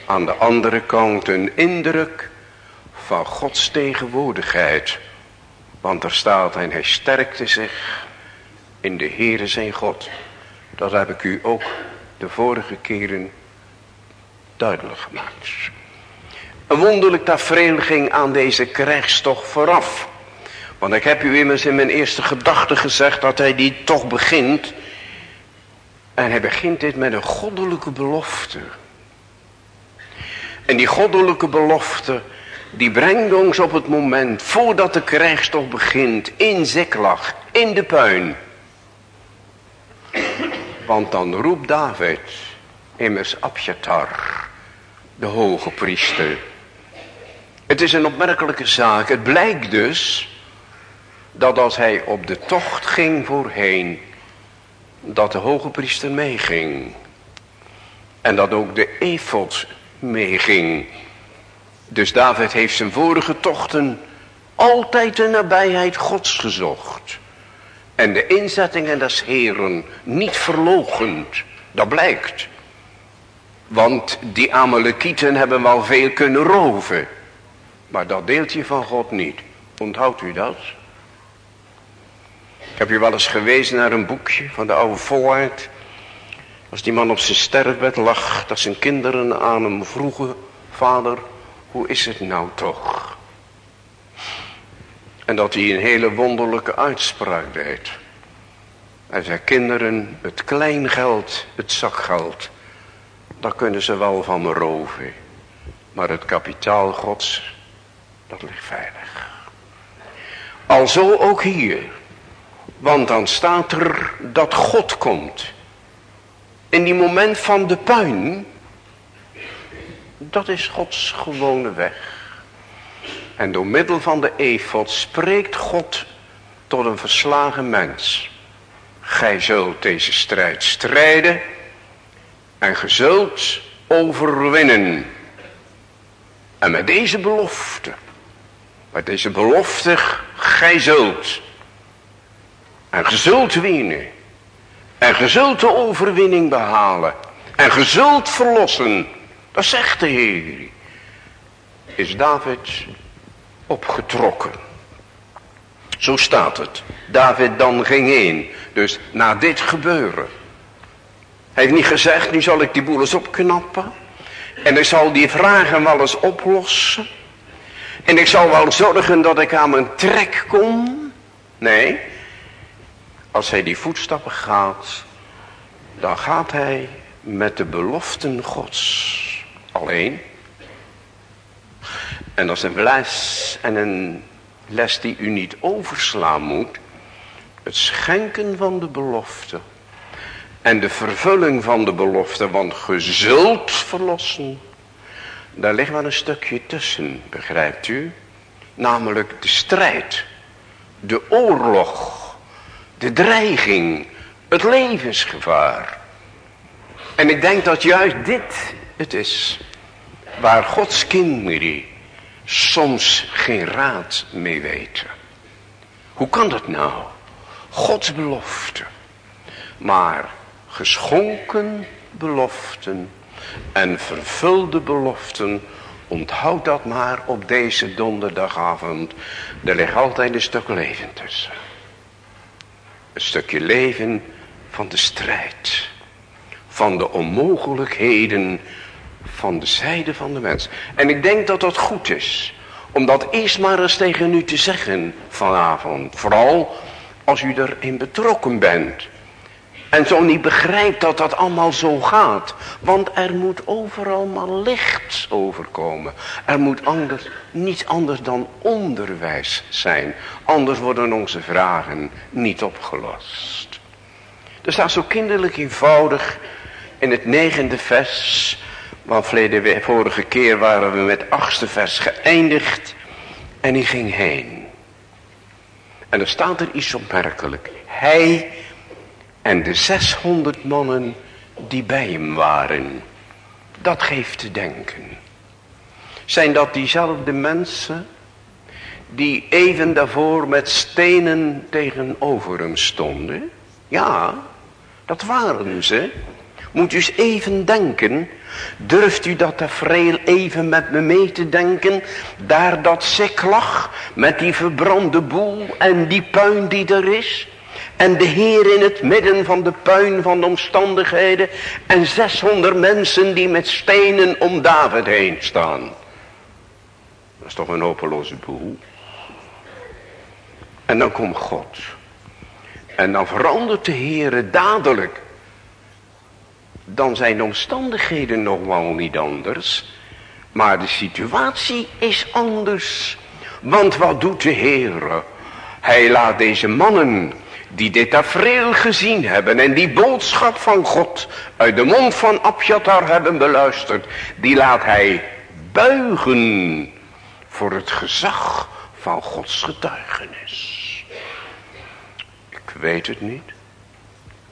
Aan de andere kant een indruk van Gods tegenwoordigheid. Want er staat en hij sterkte zich in de Heere zijn God. Dat heb ik u ook de vorige keren duidelijk gemaakt. Een wonderlijk tafereel ging aan deze krijgstocht vooraf. Want ik heb u immers in mijn eerste gedachte gezegd dat hij die toch begint. En hij begint dit met een goddelijke belofte. En die goddelijke belofte, die brengt ons op het moment voordat de krijgstocht begint, in Ziklag, in de puin. Want dan roept David, immers Abjatar, de hoge priester. Het is een opmerkelijke zaak. Het blijkt dus dat als hij op de tocht ging voorheen, dat de hoge priester meeging. En dat ook de efot meeging. Dus David heeft zijn vorige tochten altijd de nabijheid gods gezocht. En de inzettingen des heren niet verlogend. Dat blijkt. Want die Amalekieten hebben wel veel kunnen roven. Maar dat deeltje van God niet. Onthoudt u dat? Heb u wel eens gewezen naar een boekje van de oude volheid. Als die man op zijn sterfbed lag, dat zijn kinderen aan hem vroegen, vader, hoe is het nou toch? En dat hij een hele wonderlijke uitspraak deed. Hij zei, kinderen, het kleingeld, het zakgeld, daar kunnen ze wel van me roven. Maar het kapitaal gods, dat ligt veilig. Alzo ook hier. Want dan staat er dat God komt. In die moment van de puin, dat is Gods gewone weg. En door middel van de efot spreekt God tot een verslagen mens. Gij zult deze strijd strijden en ge zult overwinnen. En met deze belofte, met deze belofte, gij zult. En ge zult winnen. En ge zult de overwinning behalen. En ge zult verlossen. Dat zegt de Heer. Is David opgetrokken. Zo staat het. David dan ging heen. Dus na dit gebeuren. Hij heeft niet gezegd, nu zal ik die boel eens opknappen. En ik zal die vragen wel eens oplossen. En ik zal wel zorgen dat ik aan mijn trek kom. Nee, als hij die voetstappen gaat, dan gaat hij met de beloften gods alleen. En dat is een les en een les die u niet overslaan moet. Het schenken van de belofte. En de vervulling van de belofte. Want gezult verlossen. Daar ligt wel een stukje tussen. Begrijpt u? Namelijk de strijd. De oorlog. De dreiging. Het levensgevaar. En ik denk dat juist dit het is. Waar Gods kinderen soms geen raad mee weten. Hoe kan dat nou? Gods belofte. Maar geschonken beloften en vervulde beloften. Onthoud dat maar op deze donderdagavond. Er ligt altijd een stuk leven tussen. Een stukje leven van de strijd. Van de onmogelijkheden van de zijde van de mens. En ik denk dat dat goed is. Om dat eerst maar eens tegen u te zeggen vanavond. Vooral als u erin betrokken bent. En zo niet begrijpt dat dat allemaal zo gaat. Want er moet overal maar licht overkomen. Er moet anders, niets anders dan onderwijs zijn. Anders worden onze vragen niet opgelost. Er staat zo kinderlijk eenvoudig in het negende vers. Want vorige keer waren we met achtste vers geëindigd. En hij ging heen. En er staat er iets opmerkelijk. Hij en de 600 mannen die bij hem waren. Dat geeft te denken. Zijn dat diezelfde mensen die even daarvoor met stenen tegenover hem stonden? Ja, dat waren ze. Moet u eens even denken. Durft u dat tafereel even met me mee te denken? Daar dat sik lag met die verbrande boel en die puin die er is. En de Heer in het midden van de puin van de omstandigheden. En 600 mensen die met stenen om David heen staan. Dat is toch een hopeloze boel. En dan komt God. En dan verandert de Heer dadelijk. Dan zijn de omstandigheden nog wel niet anders. Maar de situatie is anders. Want wat doet de Heer? Hij laat deze mannen die dit tafereel gezien hebben en die boodschap van God uit de mond van Abjatar hebben beluisterd, die laat hij buigen voor het gezag van Gods getuigenis. Ik weet het niet.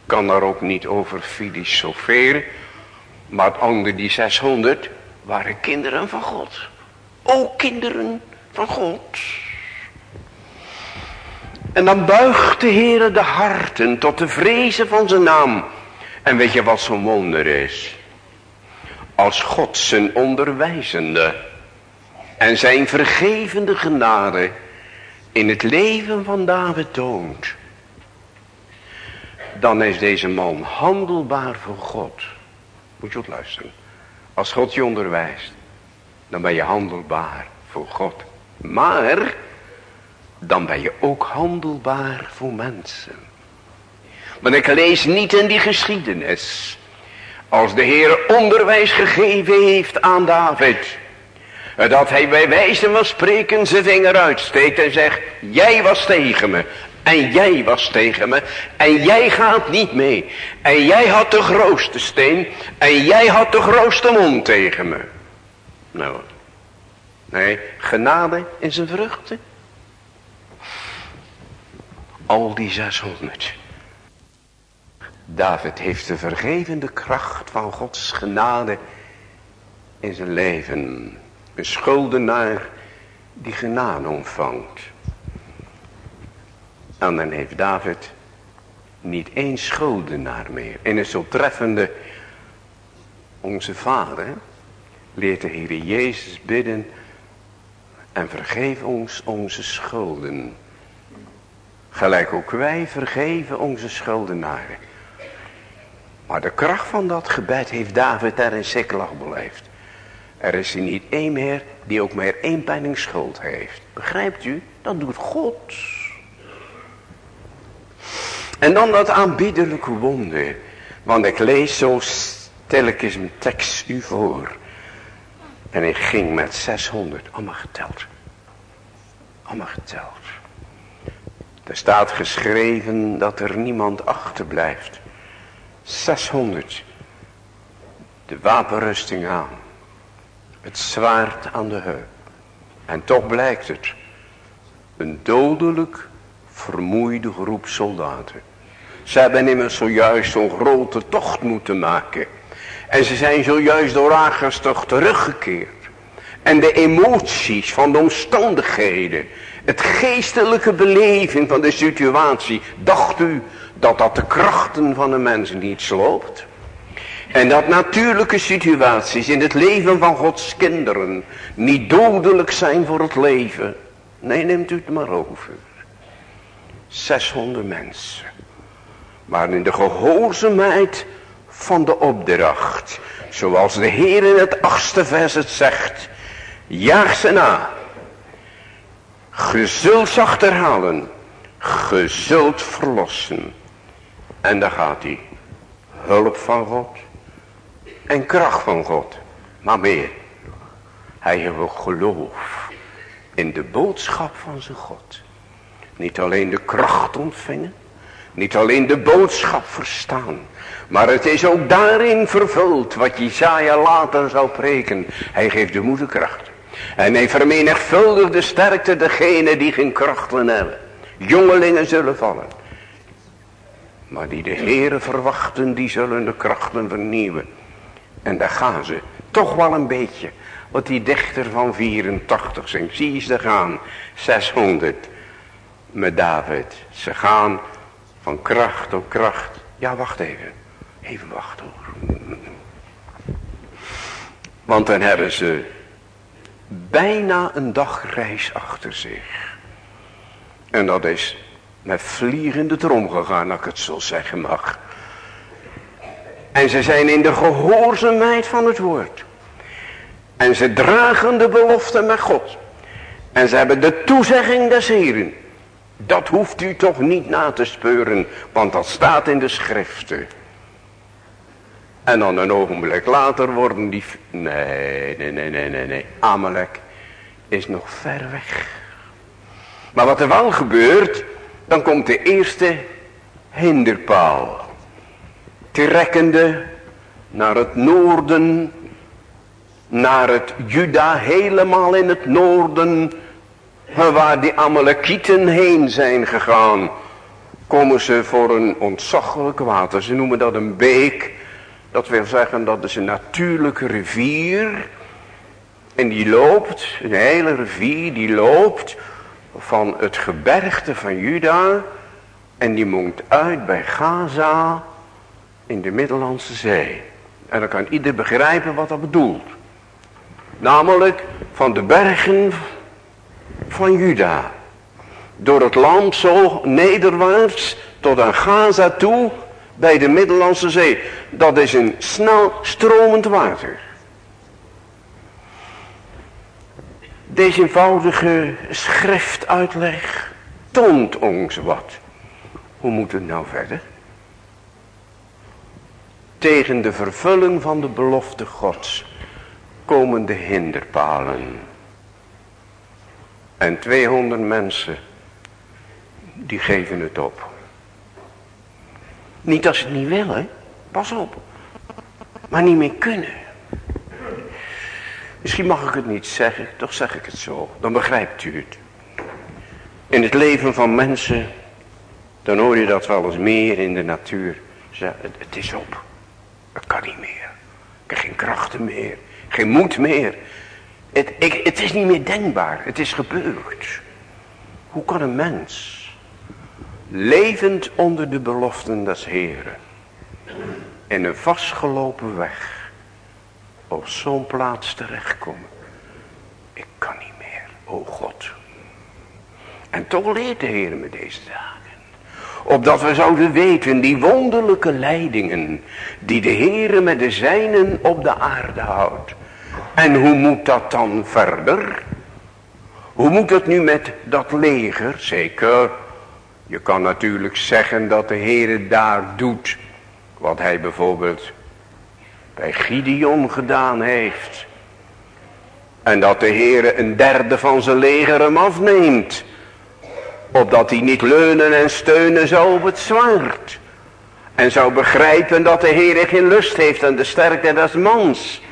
Kan daar ook niet over filosoferen. Maar het andere die 600 waren kinderen van God. Ook kinderen van God. En dan buigt de Heere de harten tot de vrezen van zijn naam. En weet je wat zo'n wonder is? Als God zijn onderwijzende en zijn vergevende genade in het leven van David toont. Dan is deze man handelbaar voor God. Moet je goed luisteren. Als God je onderwijst, dan ben je handelbaar voor God. Maar dan ben je ook handelbaar voor mensen. Maar ik lees niet in die geschiedenis. Als de Heer onderwijs gegeven heeft aan David. Dat hij bij wijze van spreken zijn vinger uitsteekt en zegt. Jij was tegen me. En jij was tegen me. En jij gaat niet mee. En jij had de grootste steen. En jij had de grootste mond tegen me. Nou. Nee, genade in zijn vruchten. Al die 600. David heeft de vergevende kracht van Gods genade in zijn leven. Een schuldenaar die genade ontvangt. En dan heeft David niet één schuldenaar meer. In het zo treffende, onze vader, leert de Heer Jezus bidden en vergeef ons onze schulden Gelijk ook wij vergeven onze schuldenaren. Maar de kracht van dat gebed heeft David daar in Siklag beleefd. Er is er niet één meer die ook maar één penning schuld heeft. Begrijpt u? Dat doet God. En dan dat aanbiedelijke wonder. Want ik lees zo stilletjes mijn tekst u voor. En ik ging met 600, allemaal geteld. Allemaal geteld. Er staat geschreven dat er niemand achterblijft. 600. De wapenrusting aan. Het zwaard aan de heup. En toch blijkt het. Een dodelijk vermoeide groep soldaten. Ze hebben immers zojuist zo'n grote tocht moeten maken. En ze zijn zojuist door Agers toch teruggekeerd. En de emoties van de omstandigheden. Het geestelijke beleving van de situatie. Dacht u dat dat de krachten van de mensen niet sloopt? En dat natuurlijke situaties in het leven van Gods kinderen niet dodelijk zijn voor het leven. Nee, neemt u het maar over. 600 mensen. Maar in de gehoorzaamheid van de opdracht. Zoals de Heer in het achtste vers het zegt. Jaag ze na. Ge zult achterhalen. Ge zult verlossen. En daar gaat hij. Hulp van God. En kracht van God. Maar meer. Hij heeft geloof. In de boodschap van zijn God. Niet alleen de kracht ontvangen. Niet alleen de boodschap verstaan. Maar het is ook daarin vervuld wat Jezaja later zou preken. Hij geeft de moederkracht. En hij vermenigvuldigt de sterkte degene die geen krachten hebben. Jongelingen zullen vallen. Maar die de Heeren verwachten, die zullen de krachten vernieuwen. En daar gaan ze. Toch wel een beetje. Wat die dichter van 84 zingt. Zie ze gaan. 600 met David. Ze gaan van kracht op kracht. Ja, wacht even. Even wachten hoor. Want dan hebben ze bijna een dagreis achter zich. En dat is met vliegende trom gegaan, als ik het zo zeggen mag. En ze zijn in de gehoorzaamheid van het woord. En ze dragen de belofte met God. En ze hebben de toezegging des Heren. Dat hoeft u toch niet na te speuren, want dat staat in de schriften. En dan een ogenblik later worden die... Nee, nee, nee, nee, nee, nee. Amalek is nog ver weg. Maar wat er wel gebeurt, dan komt de eerste hinderpaal. Trekkende naar het noorden, naar het Juda, helemaal in het noorden waar die Amalekieten heen zijn gegaan, komen ze voor een ontzaglijk water. Ze noemen dat een beek. Dat wil zeggen dat is een natuurlijke rivier. En die loopt, een hele rivier, die loopt van het gebergte van Juda. En die mondt uit bij Gaza in de Middellandse Zee. En dan kan ieder begrijpen wat dat bedoelt. Namelijk van de bergen van Juda. Door het land zo nederwaarts tot aan Gaza toe bij de Middellandse Zee. Dat is een snel stromend water. Deze eenvoudige schriftuitleg toont ons wat. Hoe moet het nou verder? Tegen de vervulling van de belofte gods komen de hinderpalen. En 200 mensen, die geven het op. Niet als ze het niet willen, pas op. Maar niet meer kunnen. Misschien mag ik het niet zeggen, toch zeg ik het zo. Dan begrijpt u het. In het leven van mensen, dan hoor je dat wel eens meer in de natuur. Het, is op. Het kan niet meer. Ik heb geen krachten meer. Geen moed meer. Het, het is niet meer denkbaar. Het is gebeurd. Hoe kan een mens, levend onder de beloften des Heren, in een vastgelopen weg, op zo'n plaats terechtkomen? Ik kan niet meer, o God. En toch leert de Heer me deze dagen. Opdat we zouden weten die wonderlijke leidingen die de Heer met de zijnen op de aarde houdt. En hoe moet dat dan verder? Hoe moet het nu met dat leger? Zeker, je kan natuurlijk zeggen dat de Heer daar doet wat hij bijvoorbeeld bij Gideon gedaan heeft. En dat de Heer een derde van zijn leger hem afneemt. Opdat hij niet leunen en steunen zou op het zwaard. En zou begrijpen dat de Heer geen lust heeft aan de sterkte des mans.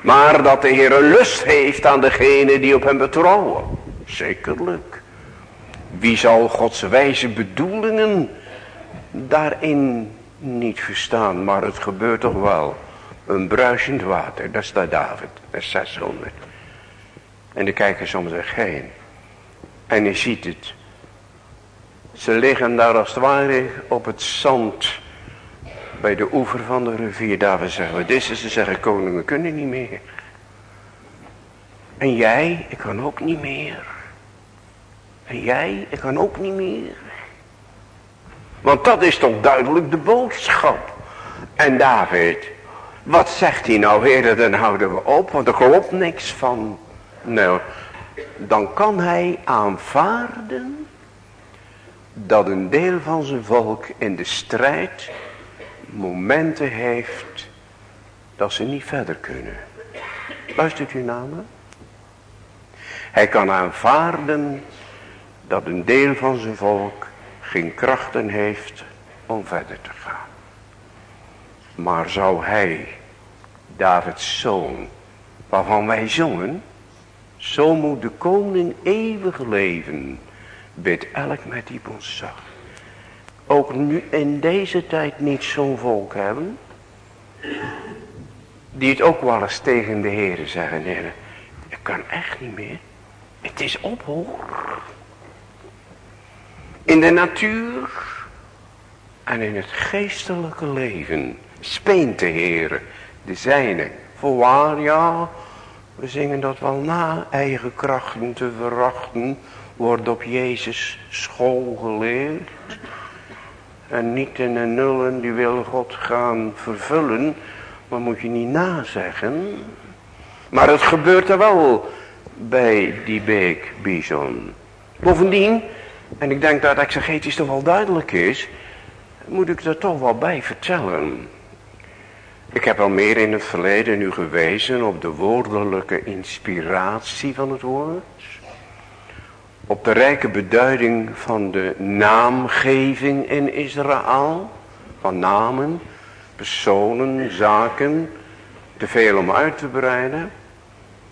Maar dat de Heer een lust heeft aan degene die op hem betrouwen. Zekerlijk. Wie zal Gods wijze bedoelingen daarin niet verstaan. Maar het gebeurt toch wel. Een bruisend water. Daar staat David. Vers 600. En de kijkers om zich heen. En je ziet het. Ze liggen daar als het ware op het zand. Bij de oever van de rivier. David zeggen. Dit is ze zeggen. Koningen kunnen niet meer. En jij. Ik kan ook niet meer. En jij. Ik kan ook niet meer. Want dat is toch duidelijk de boodschap. En David. Wat zegt hij nou weer? Dan houden we op. Want er klopt niks van. Nou, dan kan hij aanvaarden dat een deel van zijn volk in de strijd momenten heeft dat ze niet verder kunnen. Luistert u naar me? Hij kan aanvaarden dat een deel van zijn volk geen krachten heeft om verder te gaan. Maar zou hij, Davids zoon, waarvan wij zongen, zo moet de koning eeuwig leven, bid elk met die ontzag. Ook nu in deze tijd niet zo'n volk hebben, die het ook wel eens tegen de heren zeggen, nee, ik kan echt niet meer. Het is op hoor. In de natuur en in het geestelijke leven speent de Heer de zijne. Voorwaar ja, we zingen dat wel na, eigen krachten te verachten, wordt op Jezus school geleerd. En niet in de nullen, die wil God gaan vervullen, maar moet je niet nazeggen. Maar het gebeurt er wel bij die beek bison. Bovendien, en ik denk dat exegetisch toch wel duidelijk is, moet ik er toch wel bij vertellen. Ik heb al meer in het verleden nu gewezen op de woordelijke inspiratie van het woord. Op de rijke beduiding van de naamgeving in Israël. Van namen, personen, zaken. Te veel om uit te breiden.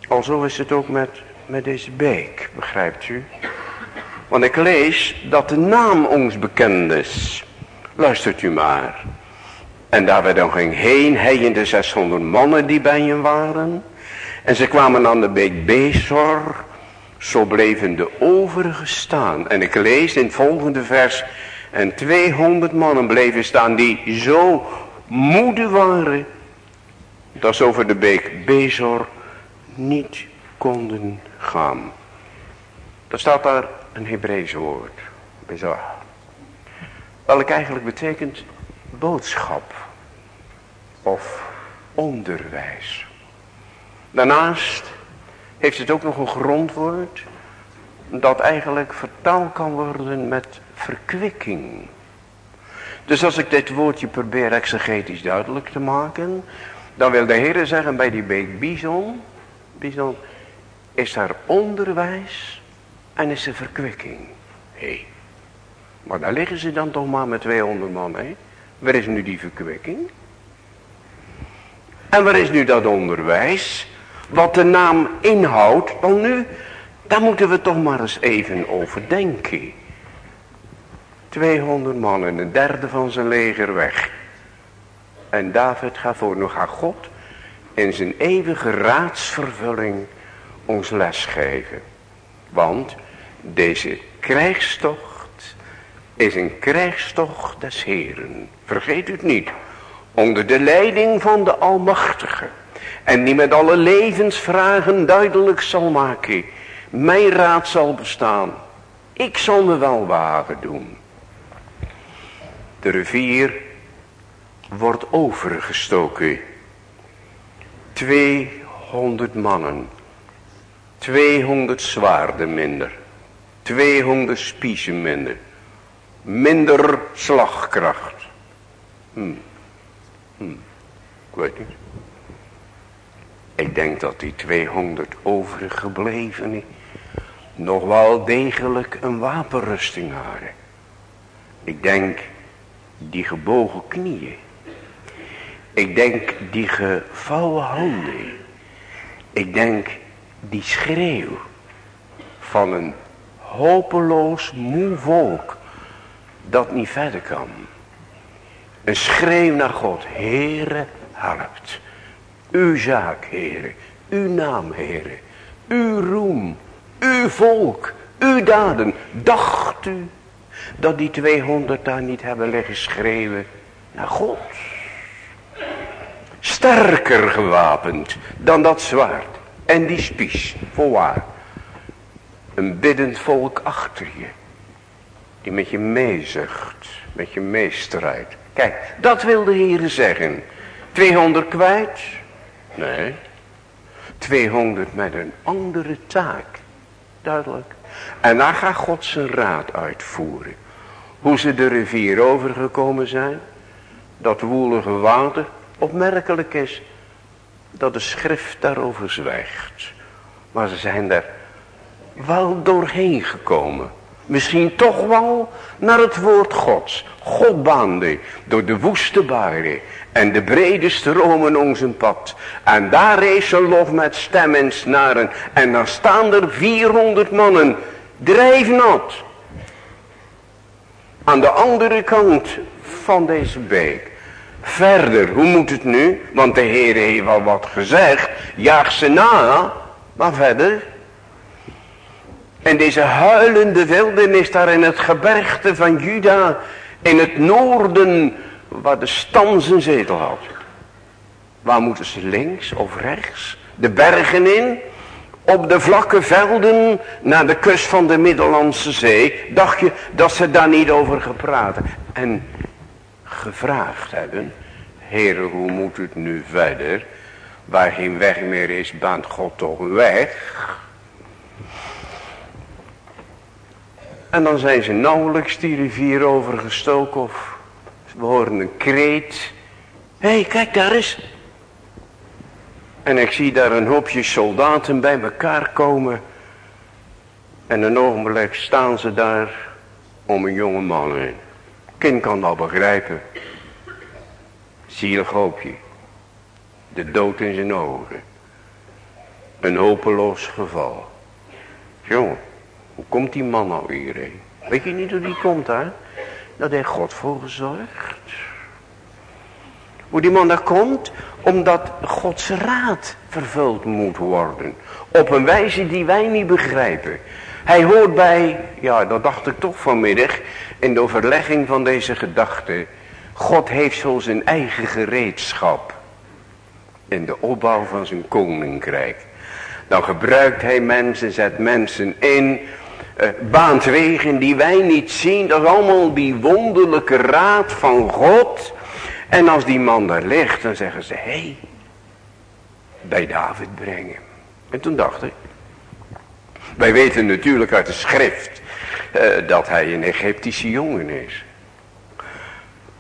Alzo is het ook met, met deze beek, begrijpt u? Want ik lees dat de naam ons bekend is. Luistert u maar. En daar we dan ging heen, hij en de 600 mannen die bij hem waren. En ze kwamen aan de beek Bezor. Zo bleven de overigen staan. En ik lees in het volgende vers. En 200 mannen bleven staan die zo moede waren. Dat ze over de beek Bezor niet konden gaan. Er staat daar een Hebreeuws woord. Bezor. Welk eigenlijk betekent boodschap of onderwijs. Daarnaast heeft het ook nog een grondwoord dat eigenlijk vertaald kan worden met verkwikking. Dus als ik dit woordje probeer exegetisch duidelijk te maken, dan wil de Heer zeggen bij die beek Bison, Bison is er onderwijs en is er verkwikking. Hé, maar daar liggen ze dan toch maar met 200 man, hè? Waar is nu die verkwikking? En waar is nu dat onderwijs? Wat de naam inhoudt, dan nu, daar moeten we toch maar eens even over denken. 200 man en een derde van zijn leger weg. En David gaat voor, nog gaat God in zijn eeuwige raadsvervulling ons les geven. Want deze krijgstocht is een krijgstocht des Heren. Vergeet het niet. Onder de leiding van de Almachtige. En die met alle levensvragen duidelijk zal maken. Mijn raad zal bestaan. Ik zal me wel wagen doen. De rivier wordt overgestoken. 200 mannen. 200 zwaarden minder. 200 spiezen minder. Minder slagkracht. Hm. Hm, ik weet niet. Ik denk dat die 200 overgeblevenen nog wel degelijk een wapenrusting hadden. Ik denk die gebogen knieën. Ik denk die gevouwen handen. Ik denk die schreeuw van een hopeloos moe volk dat niet verder kan. Een schreeuw naar God. Heere, helpt. Uw zaak, Heere. Uw naam, Heere. Uw roem. Uw volk. Uw daden. Dacht u dat die 200 daar niet hebben liggen schreeuwen naar God? Sterker gewapend dan dat zwaard. En die spies, voorwaar. Een biddend volk achter je. Die met je meezucht. Met je meestrijdt. Kijk, dat wil de Heer zeggen. 200 kwijt? Nee. 200 met een andere taak. Duidelijk. En dan gaat God zijn raad uitvoeren. Hoe ze de rivier overgekomen zijn. Dat woelige water. Opmerkelijk is dat de schrift daarover zwijgt. Maar ze zijn daar wel doorheen gekomen. Misschien toch wel naar het woord Gods. God baande door de woeste baren en de brede stromen ons een pad. En daar rees een lof met stem en snaren. En dan staan er 400 mannen, drijfnat. Aan de andere kant van deze beek. Verder, hoe moet het nu? Want de Heer heeft al wat gezegd. Jaag ze na. Maar verder. En deze huilende wildernis daar in het gebergte van Juda. In het noorden waar de stam zijn zetel had. Waar moeten ze links of rechts? De bergen in? Op de vlakke velden naar de kust van de Middellandse Zee. Dacht je dat ze daar niet over gepraat en gevraagd hebben. Heren, hoe moet het nu verder? Waar geen weg meer is, baant God toch weg? En dan zijn ze nauwelijks die rivier overgestoken of we horen een kreet. Hé, hey, kijk daar eens. En ik zie daar een hoopje soldaten bij elkaar komen. En een ogenblik staan ze daar om een jonge man heen. Kind kan dat begrijpen. Zielig hoopje. De dood in zijn ogen. Een hopeloos geval. Jongen, hoe komt die man nou hierheen? Weet je niet hoe die komt hè? Dat heeft God voor gezorgd. Hoe die man daar komt? Omdat Gods raad vervuld moet worden. Op een wijze die wij niet begrijpen. Hij hoort bij, ja dat dacht ik toch vanmiddag, in de overlegging van deze gedachte. God heeft zo zijn eigen gereedschap. In de opbouw van zijn koninkrijk. Dan gebruikt hij mensen, zet mensen in uh, baant wegen die wij niet zien. Dat is allemaal die wonderlijke raad van God. En als die man daar ligt, dan zeggen ze, hé, hey, bij David brengen. En toen dacht ik, wij weten natuurlijk uit de schrift uh, dat hij een Egyptische jongen is.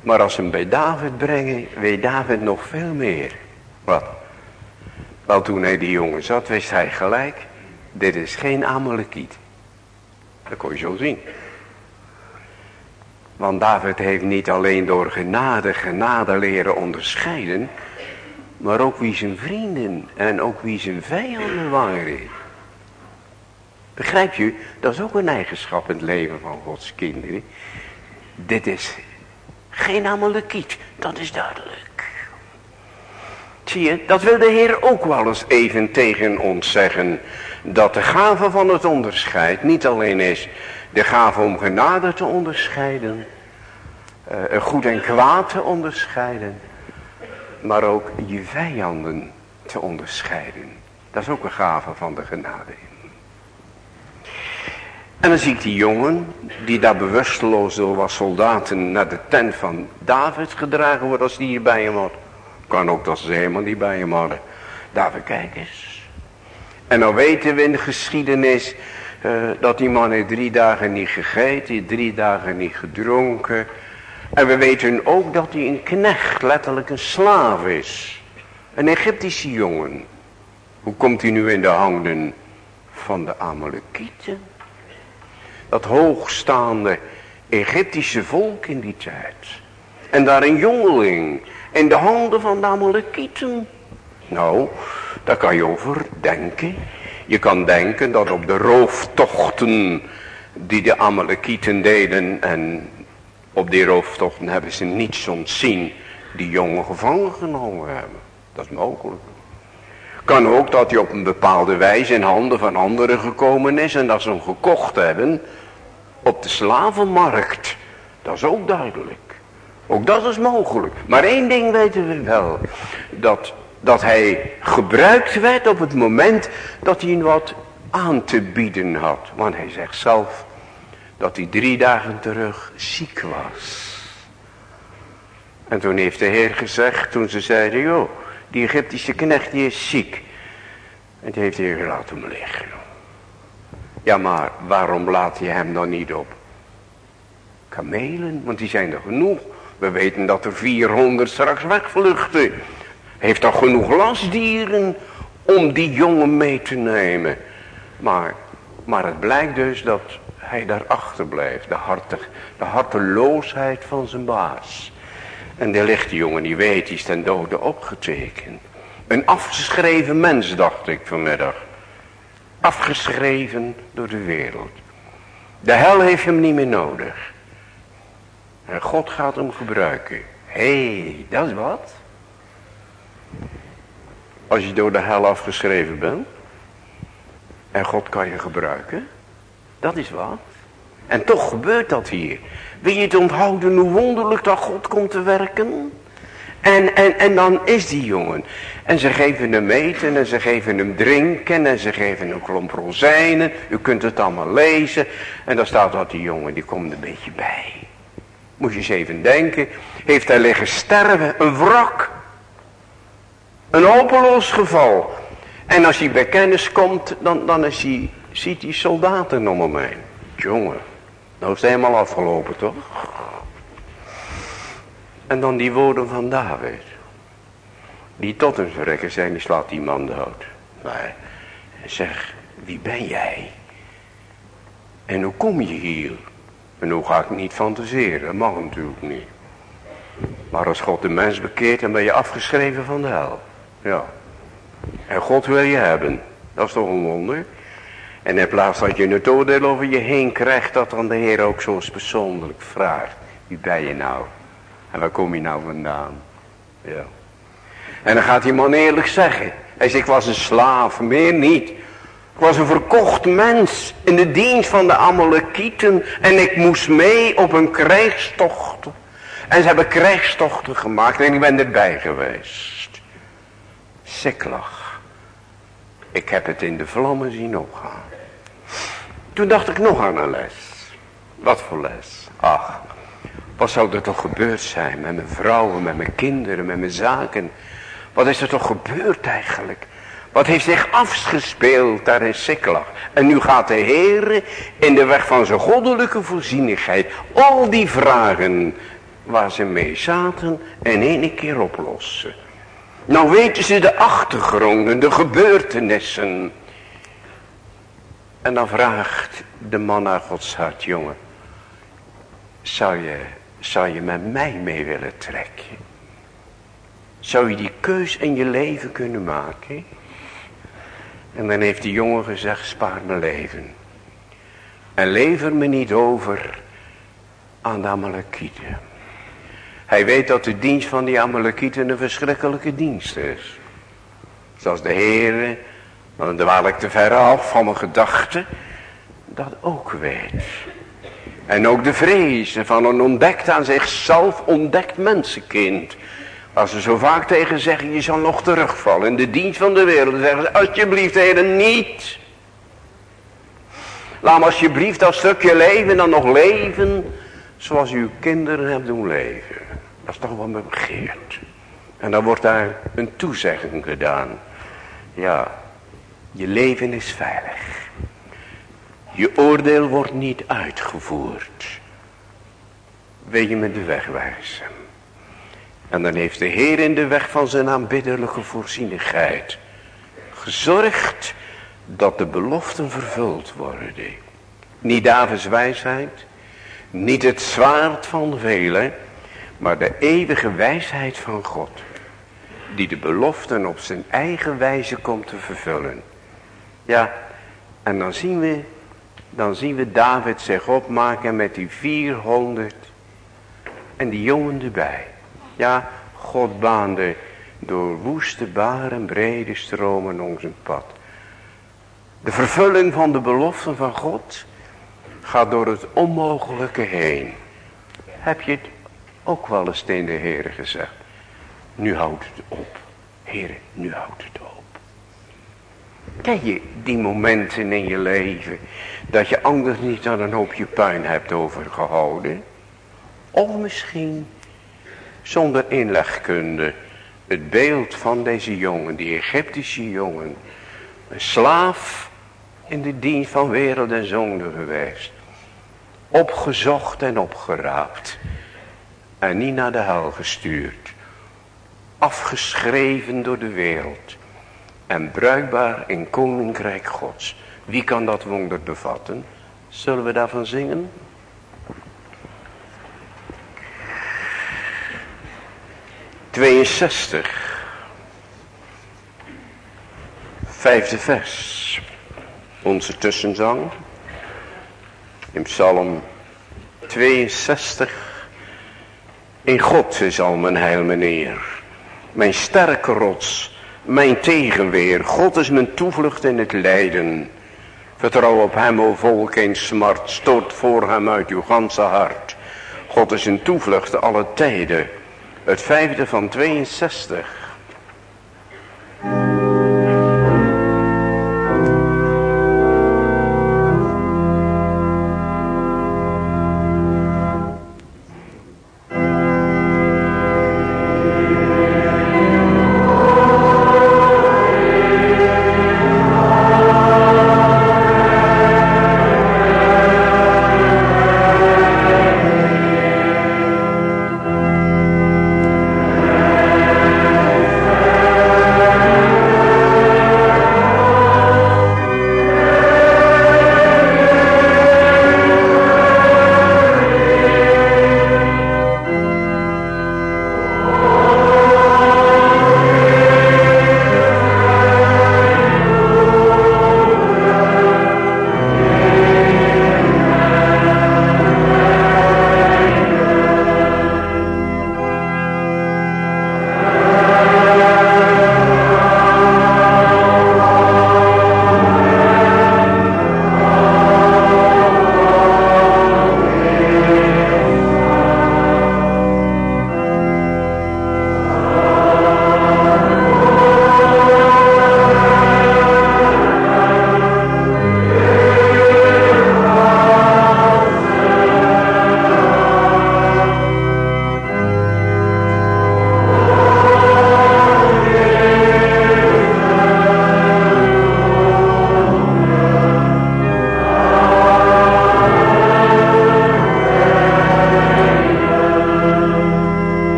Maar als ze hem bij David brengen, weet David nog veel meer. Wat? Wel toen hij die jongen zat, wist hij gelijk, dit is geen Amalekiet. Dat kon je zo zien. Want David heeft niet alleen door genade, genade leren onderscheiden. Maar ook wie zijn vrienden en ook wie zijn vijanden waren. Begrijp je? Dat is ook een eigenschap in het leven van Gods kinderen. Dit is geen amalekiet, dat is duidelijk. Zie je, dat wil de Heer ook wel eens even tegen ons zeggen dat de gave van het onderscheid niet alleen is de gave om genade te onderscheiden, uh, goed en kwaad te onderscheiden, maar ook je vijanden te onderscheiden. Dat is ook een gave van de genade. En dan zie ik die jongen, die daar bewusteloos door was soldaten naar de tent van David gedragen wordt als die hier bij hem had. Kan ook dat ze helemaal niet bij hem hadden. David, kijk eens. En dan weten we in de geschiedenis uh, dat die man heeft drie dagen niet gegeten, drie dagen niet gedronken. En we weten ook dat hij een knecht, letterlijk een slaaf is. Een Egyptische jongen. Hoe komt hij nu in de handen van de Amalekieten. Dat hoogstaande Egyptische volk in die tijd. En daar een jongeling in de handen van de Amalekieten. Nou, daar kan je over denken. Je kan denken dat op de rooftochten die de Amalekieten deden en op die rooftochten hebben ze niets ontzien die jongen gevangen genomen hebben. Dat is mogelijk. Kan ook dat hij op een bepaalde wijze in handen van anderen gekomen is en dat ze hem gekocht hebben op de slavenmarkt. Dat is ook duidelijk. Ook dat is mogelijk. Maar één ding weten we wel. Dat, dat hij gebruikt werd op het moment dat hij wat aan te bieden had. Want hij zegt zelf dat hij drie dagen terug ziek was. En toen heeft de Heer gezegd, toen ze zeiden, joh, die Egyptische knecht die is ziek. En die heeft Heer laten hem liggen. Ja, maar waarom laat je hem dan niet op? Kamelen, want die zijn er genoeg. We weten dat er 400 straks wegvluchten. Heeft toch genoeg lastdieren om die jongen mee te nemen. Maar, maar het blijkt dus dat hij daarachter blijft. De, hartig, de harteloosheid van zijn baas. En de lichte jongen die weet, die is ten dode opgetekend. Een afgeschreven mens dacht ik vanmiddag. Afgeschreven door de wereld. De hel heeft hem niet meer nodig. En God gaat hem gebruiken. Hé, hey, dat is wat. Als je door de hel afgeschreven bent. En God kan je gebruiken. Dat is wat. En toch gebeurt dat hier. Wil je het onthouden hoe wonderlijk dat God komt te werken? En, en, en dan is die jongen. En ze geven hem eten en ze geven hem drinken en ze geven hem klomp rozijnen. U kunt het allemaal lezen. En dan staat dat die jongen, die komt een beetje bij. Moet je eens even denken. Heeft hij liggen sterven, een wrak. Een hopeloos geval. En als hij bij kennis komt, dan, dan is hij, ziet hij soldaten om hem heen. Jongen, nou is helemaal afgelopen toch? En dan die woorden van David. Die tot een verrekken zijn, die slaat die man dood. Maar zeg, wie ben jij? En hoe kom je hier? En hoe ga ik niet fantaseren? Dat mag natuurlijk niet. Maar als God de mens bekeert, dan ben je afgeschreven van de hel. Ja. En God wil je hebben. Dat is toch een wonder? En in plaats dat je het oordeel over je heen krijgt, dat dan de Heer ook zo persoonlijk vraagt. Wie ben je nou? En waar kom je nou vandaan? Ja. En dan gaat die man eerlijk zeggen. Hij zegt, ik was een slaaf, meer niet. Ik was een verkocht mens in de dienst van de Amalekieten. En ik moest mee op een krijgstocht. En ze hebben krijgstochten gemaakt en ik ben erbij geweest. Siklag. Ik heb het in de vlammen zien opgaan. Toen dacht ik nog aan een les. Wat voor les? Ach, wat zou er toch gebeurd zijn met mijn vrouwen, met mijn kinderen, met mijn zaken. Wat is er toch gebeurd eigenlijk? Wat heeft zich afgespeeld daar in Siklag? En nu gaat de Heer in de weg van zijn goddelijke voorzienigheid al die vragen waar ze mee zaten in één keer oplossen. Nou weten ze de achtergronden, de gebeurtenissen. En dan vraagt de man naar Gods hart, jongen. Zou je, zou je met mij mee willen trekken? Zou je die keus in je leven kunnen maken? En dan heeft die jongen gezegd, spaar mijn leven. En lever me niet over aan de. Hij weet dat de dienst van die Amalekieten een verschrikkelijke dienst is. Zoals de Heer, dan dwaal ik te ver af van mijn gedachten, dat ook weet. En ook de vrezen van een ontdekt aan zichzelf ontdekt mensenkind. Als ze zo vaak tegen zeggen, je zal nog terugvallen in de dienst van de wereld. Zeggen ze, alsjeblieft heren, niet. Laat me alsjeblieft dat stukje leven dan nog leven zoals uw kinderen hebben doen leven. Dat is toch wat me begeert. En dan wordt daar een toezegging gedaan. Ja, je leven is veilig. Je oordeel wordt niet uitgevoerd. Wil je me de weg wijzen? En dan heeft de Heer in de weg van zijn aanbiddelijke voorzienigheid gezorgd dat de beloften vervuld worden. Niet Davids wijsheid, niet het zwaard van velen, maar de eeuwige wijsheid van God. Die de beloften op zijn eigen wijze komt te vervullen. Ja, en dan zien we, dan zien we David zich opmaken met die 400 en die jongen erbij. Ja, God baande door woeste baren brede stromen ons een pad. De vervulling van de beloften van God gaat door het onmogelijke heen. Heb je het ook wel eens tegen de Heer gezegd? Nu houdt het op. Heer, nu houdt het op. Ken je die momenten in je leven dat je anders niet aan een hoopje puin hebt overgehouden? Of misschien zonder inlegkunde het beeld van deze jongen, die Egyptische jongen, een slaaf in de dienst van wereld en zonde geweest. Opgezocht en opgeraapt. En niet naar de hel gestuurd. Afgeschreven door de wereld. En bruikbaar in koninkrijk gods. Wie kan dat wonder bevatten? Zullen we daarvan zingen? Tweeënzestig. Vijfde vers. Onze tussenzang. In Psalm 62. In God is al mijn heil meneer. Mijn sterke rots. Mijn tegenweer. God is mijn toevlucht in het lijden. Vertrouw op hem, o volk, in smart. Stoot voor hem uit uw ganse hart. God is een toevlucht alle tijden. Het vijfde van 62.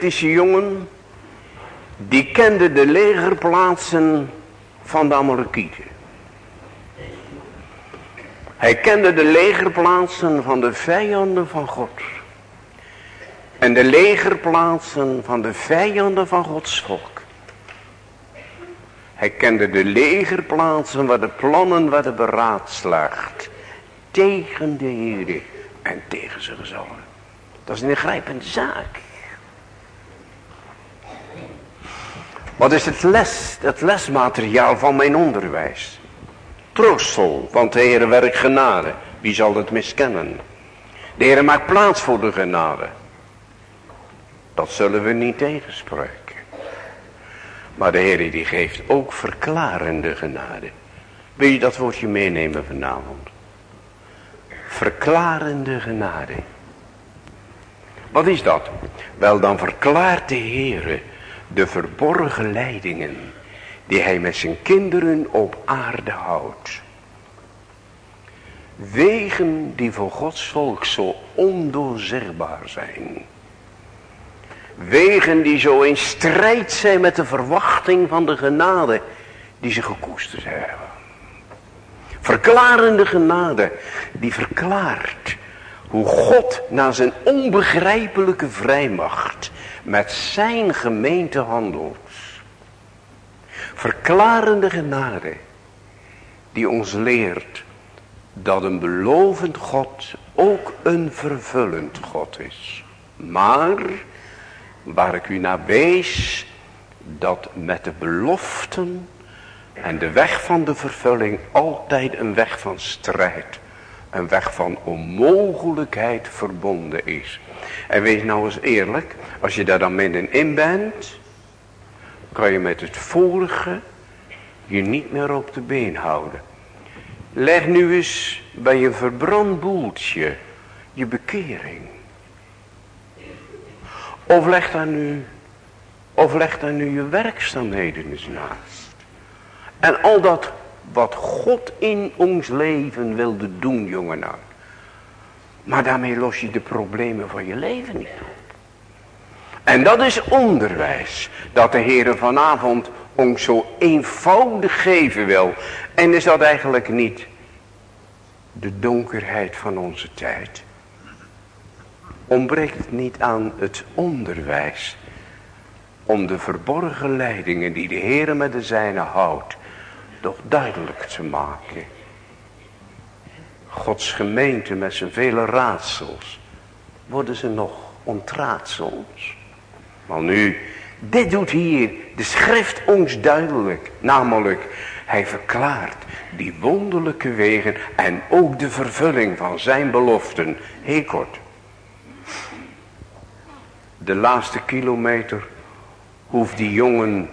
Egyptische jongen, die kende de legerplaatsen van de Amalekieten. Hij kende de legerplaatsen van de vijanden van God. En de legerplaatsen van de vijanden van Gods volk. Hij kende de legerplaatsen waar de plannen werden beraadslaagd. Tegen de Heer en tegen zijn gezonden. Dat is een ingrijpende zaak. Wat is het, les, het lesmateriaal van mijn onderwijs? Troostvol, want de Heer werkt genade. Wie zal het miskennen? De Heer maakt plaats voor de genade. Dat zullen we niet tegenspreken. Maar de Heer die geeft ook verklarende genade. Wil je dat woordje meenemen vanavond? Verklarende genade. Wat is dat? Wel dan verklaart de Heer de verborgen leidingen die hij met zijn kinderen op aarde houdt. Wegen die voor Gods volk zo ondoorzichtbaar zijn. Wegen die zo in strijd zijn met de verwachting van de genade die ze gekoesterd hebben. Verklarende genade die verklaart hoe God na zijn onbegrijpelijke vrijmacht met zijn gemeente handelt. Verklarende genade die ons leert dat een belovend God ook een vervullend God is. Maar waar ik u naar wees, dat met de beloften en de weg van de vervulling altijd een weg van strijd, een weg van onmogelijkheid verbonden is. En wees nou eens eerlijk, als je daar dan middenin bent, kan je met het vorige je niet meer op de been houden. Leg nu eens bij je verbrand boeltje je bekering. Of leg daar nu, of leg daar nu je werkzaamheden eens naast. En al dat wat God in ons leven wilde doen, jongen Maar daarmee los je de problemen van je leven niet op. En dat is onderwijs dat de Heer vanavond ons zo eenvoudig geven wil. En is dat eigenlijk niet de donkerheid van onze tijd? Ontbreekt het niet aan het onderwijs om de verborgen leidingen die de Heer met de zijne houdt, toch duidelijk te maken. Gods gemeente met zijn vele raadsels, worden ze nog ontraadsels. Maar nu, dit doet hier de schrift ons duidelijk. Namelijk, hij verklaart die wonderlijke wegen en ook de vervulling van zijn beloften. Heel kort. De laatste kilometer hoeft die jongen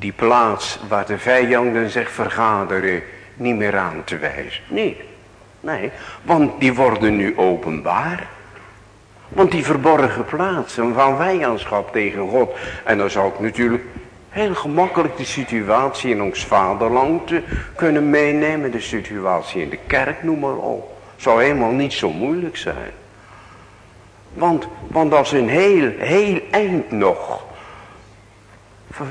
die plaats waar de vijanden zich vergaderen niet meer aan te wijzen. Nee, nee, want die worden nu openbaar. Want die verborgen plaatsen van vijandschap tegen God. En dan zou ik natuurlijk heel gemakkelijk de situatie in ons vaderland kunnen meenemen. De situatie in de kerk, noem maar op. Zou helemaal niet zo moeilijk zijn. Want, want als een heel, heel eind nog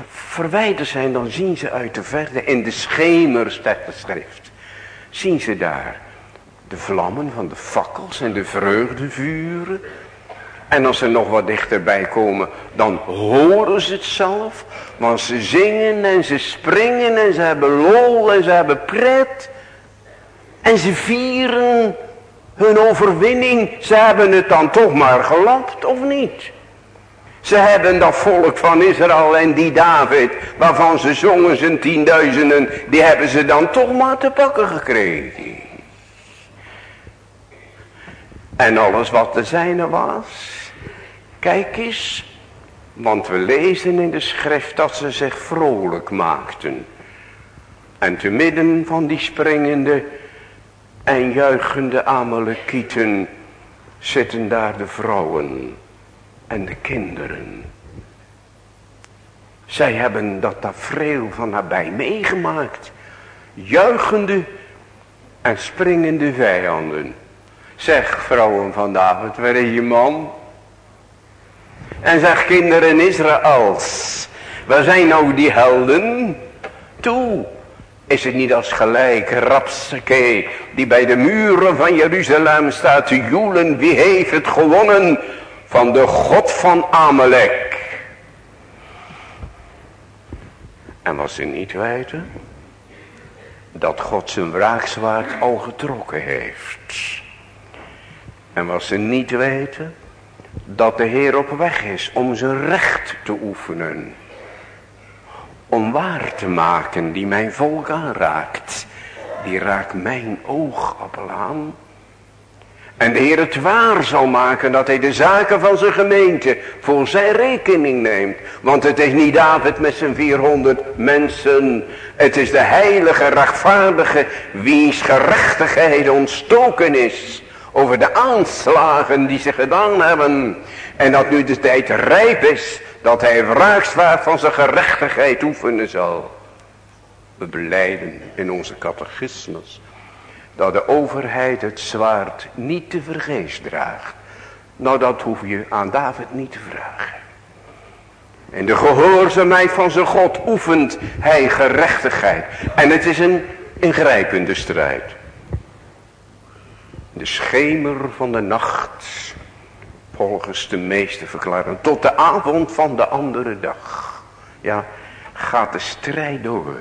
verwijderd zijn, dan zien ze uit de verte in de schemers der schrift. Zien ze daar de vlammen van de fakkels en de vreugdevuren en als ze nog wat dichterbij komen, dan horen ze het zelf. Want ze zingen en ze springen en ze hebben lol en ze hebben pret. En ze vieren hun overwinning. Ze hebben het dan toch maar gelapt, of niet? Ze hebben dat volk van Israël en die David, waarvan ze zongen zijn tienduizenden, die hebben ze dan toch maar te pakken gekregen. En alles wat de zijne was, Kijk eens, want we lezen in de schrift dat ze zich vrolijk maakten. En te midden van die springende en juichende Amalekieten zitten daar de vrouwen en de kinderen. Zij hebben dat tafereel van nabij meegemaakt. Juichende en springende vijanden. Zeg vrouwen van David, waar is je man? En zeg kinderen Israëls. Waar zijn nou die helden? Toe. Is het niet als gelijk Rapsake die bij de muren van Jeruzalem staat te joelen. Wie heeft het gewonnen van de God van Amalek? En wat ze niet weten. Dat God zijn wraakzwaard al getrokken heeft. En wat ze niet weten dat de Heer op weg is om zijn recht te oefenen. Om waar te maken die mijn volk aanraakt. Die raakt mijn oogappel aan. En de Heer het waar zal maken dat hij de zaken van zijn gemeente voor zijn rekening neemt. Want het is niet David met zijn 400 mensen. Het is de heilige, rechtvaardige, wiens gerechtigheid ontstoken is over de aanslagen die ze gedaan hebben. En dat nu de tijd rijp is dat hij wraakzwaard van zijn gerechtigheid oefenen zal. We beleiden in onze catechismus dat de overheid het zwaard niet te vergeefs draagt. Nou dat hoef je aan David niet te vragen. In de gehoorzaamheid van zijn God oefent hij gerechtigheid. En het is een ingrijpende strijd. De schemer van de nacht, volgens de meeste verklaren, tot de avond van de andere dag. Ja, gaat de strijd door.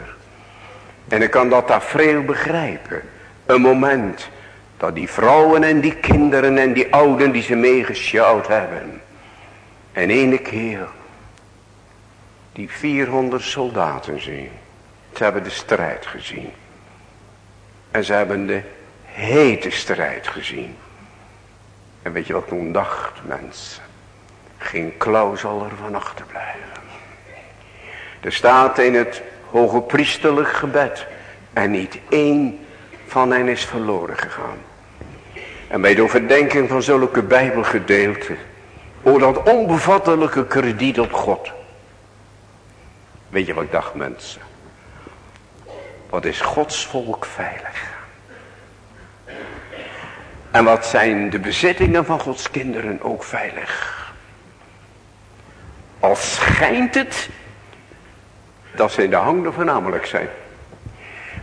En ik kan dat daar veel begrijpen. Een moment dat die vrouwen en die kinderen en die ouden die ze meegesjouwd hebben. En ene keer die 400 soldaten zien. Ze hebben de strijd gezien. En ze hebben de hete strijd gezien. En weet je wat toen dacht mensen? Geen klauw zal er van achterblijven. Er staat in het hoge priesterlijk gebed. En niet één van hen is verloren gegaan. En bij de overdenking van zulke bijbelgedeelten. O dat onbevattelijke krediet op God. Weet je wat ik dacht mensen? Wat is Gods volk veilig? En wat zijn de bezittingen van Gods kinderen ook veilig? Als schijnt het dat ze in de handen van Amalek zijn.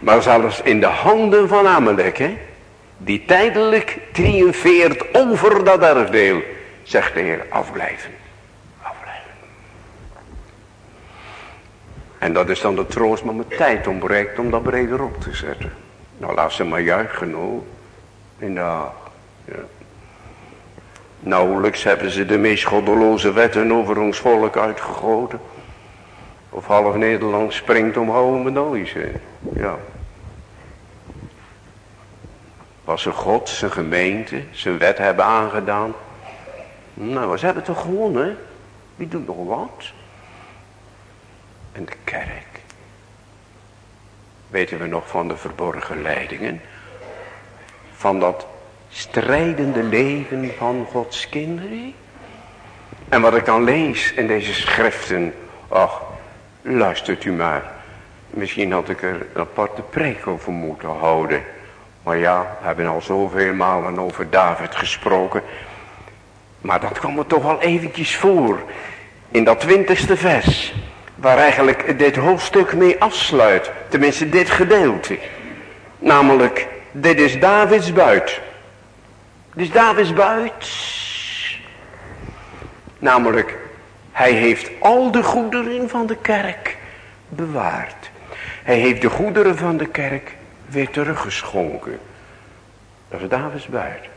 Maar zelfs in de handen van Amalek, hè, die tijdelijk triomfeert over dat erfdeel, zegt de Heer, afblijven. Afblijven. En dat is dan de troost maar mijn tijd ontbreekt om dat breder op te zetten. Nou, laat ze maar juichen hoor. In de ja. Nauwelijks hebben ze de meest goddeloze wetten over ons volk uitgegoten. Of half Nederland springt om houden medailles. Ja. Was ze God, zijn gemeente, zijn wet hebben aangedaan. Nou, ze hebben toch gewonnen. Wie doet nog wat? En de kerk. Weten we nog van de verborgen leidingen? Van dat strijdende leven van Gods kinderen? En wat ik dan lees in deze schriften. Ach, luistert u maar. Misschien had ik er een aparte preek over moeten houden. Maar ja, we hebben al zoveel malen over David gesproken. Maar dat kwam er toch wel eventjes voor. In dat twintigste vers. Waar eigenlijk dit hoofdstuk mee afsluit. Tenminste dit gedeelte. Namelijk, dit is Davids buit. Dit is Davids buit. Namelijk, hij heeft al de goederen van de kerk bewaard. Hij heeft de goederen van de kerk weer teruggeschonken. Dat is Davids buit.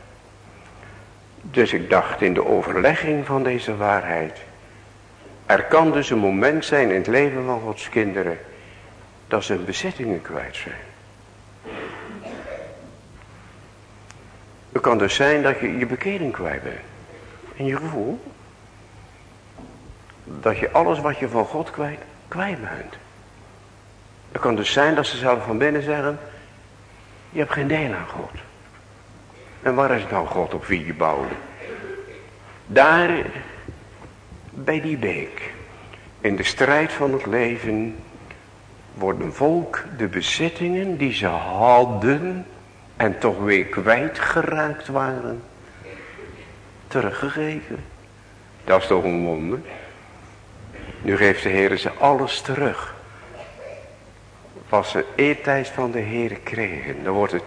Dus ik dacht in de overlegging van deze waarheid. Er kan dus een moment zijn in het leven van Gods kinderen. Dat ze hun bezittingen kwijt zijn. Het kan dus zijn dat je je bekering kwijt bent. En je gevoel. Dat je alles wat je van God kwijt, kwijt bent. Het kan dus zijn dat ze zelf van binnen zeggen. Je hebt geen deel aan God. En waar is nou God op wie je bouwde? Daar, bij die beek, in de strijd van het leven, wordt een volk de bezittingen die ze hadden en toch weer kwijtgeraakt waren, teruggegeven. Dat is toch een wonder. Nu geeft de Heer ze alles terug. Wat ze eertijds van de Heer kregen. Dan wordt het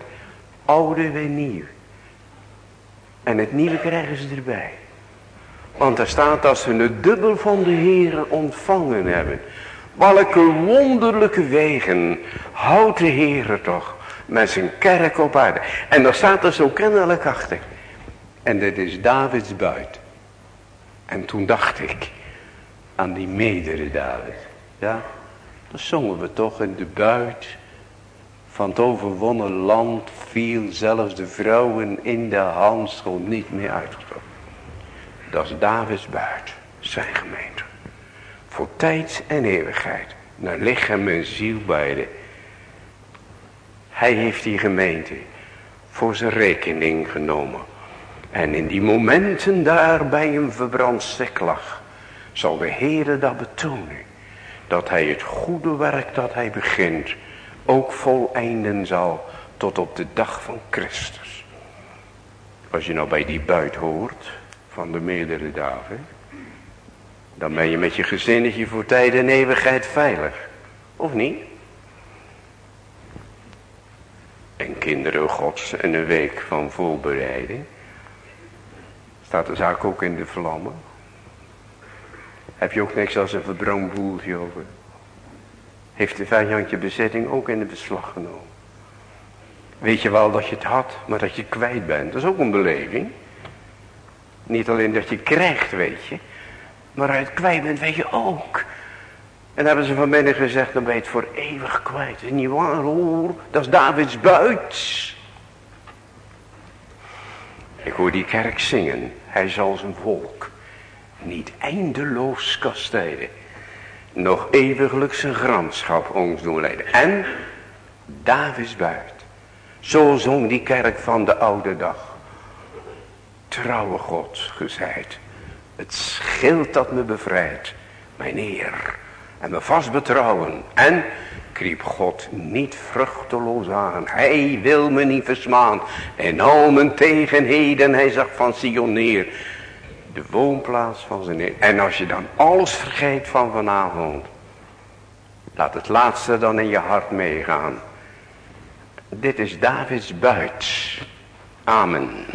oude weer nieuw. En het nieuwe krijgen ze erbij. Want er staat dat ze het dubbel van de Heer ontvangen hebben. Welke wonderlijke wegen houdt de Heer toch met zijn kerk op aarde. En daar staat er zo kennelijk achter. En dit is Davids buit. En toen dacht ik aan die medere David. Ja, dan zongen we toch in de buit van het overwonnen land viel zelfs de vrouwen in de handschool niet meer uitgetrokken. Dat is Davids buit, zijn gemeente. Voor tijd en eeuwigheid, naar lichaam en ziel beide. Hij heeft die gemeente voor zijn rekening genomen. En in die momenten daar bij een verbrand lag, zal de Heere dat betonen. Dat hij het goede werk dat hij begint ook voleinden zal tot op de dag van Christus. Als je nou bij die buit hoort van de meerdere David. Dan ben je met je gezinnetje voor tijd en eeuwigheid veilig. Of niet? En kinderen gods en een week van voorbereiding. Staat de zaak ook in de vlammen. Heb je ook niks als een verbrand boeltje over. Heeft de vijand je bezetting ook in de beslag genomen. Weet je wel dat je het had, maar dat je kwijt bent. Dat is ook een beleving. Niet alleen dat je krijgt, weet je. Maar uit kwijt bent, weet je ook. En hebben ze van binnen gezegd, dan ben je het voor eeuwig kwijt. Dat is niet waar hoor, dat is Davids buit. Ik hoor die kerk zingen. Hij zal zijn volk niet eindeloos kastijden. Nog eeuwiglijk zijn gramschap ons doen leiden. En Davids buit. Zo zong die kerk van de oude dag. Trouwe God, gezeid. Het schild dat me bevrijdt. Mijn Heer. En me vast betrouwen. En kriep God niet vruchteloos aan. Hij wil me niet versmaan. En al mijn tegenheden, hij zag van Sion neer. De woonplaats van zijn Heer. En als je dan alles vergeet van vanavond. Laat het laatste dan in je hart meegaan. Dit is Davids buit. Amen.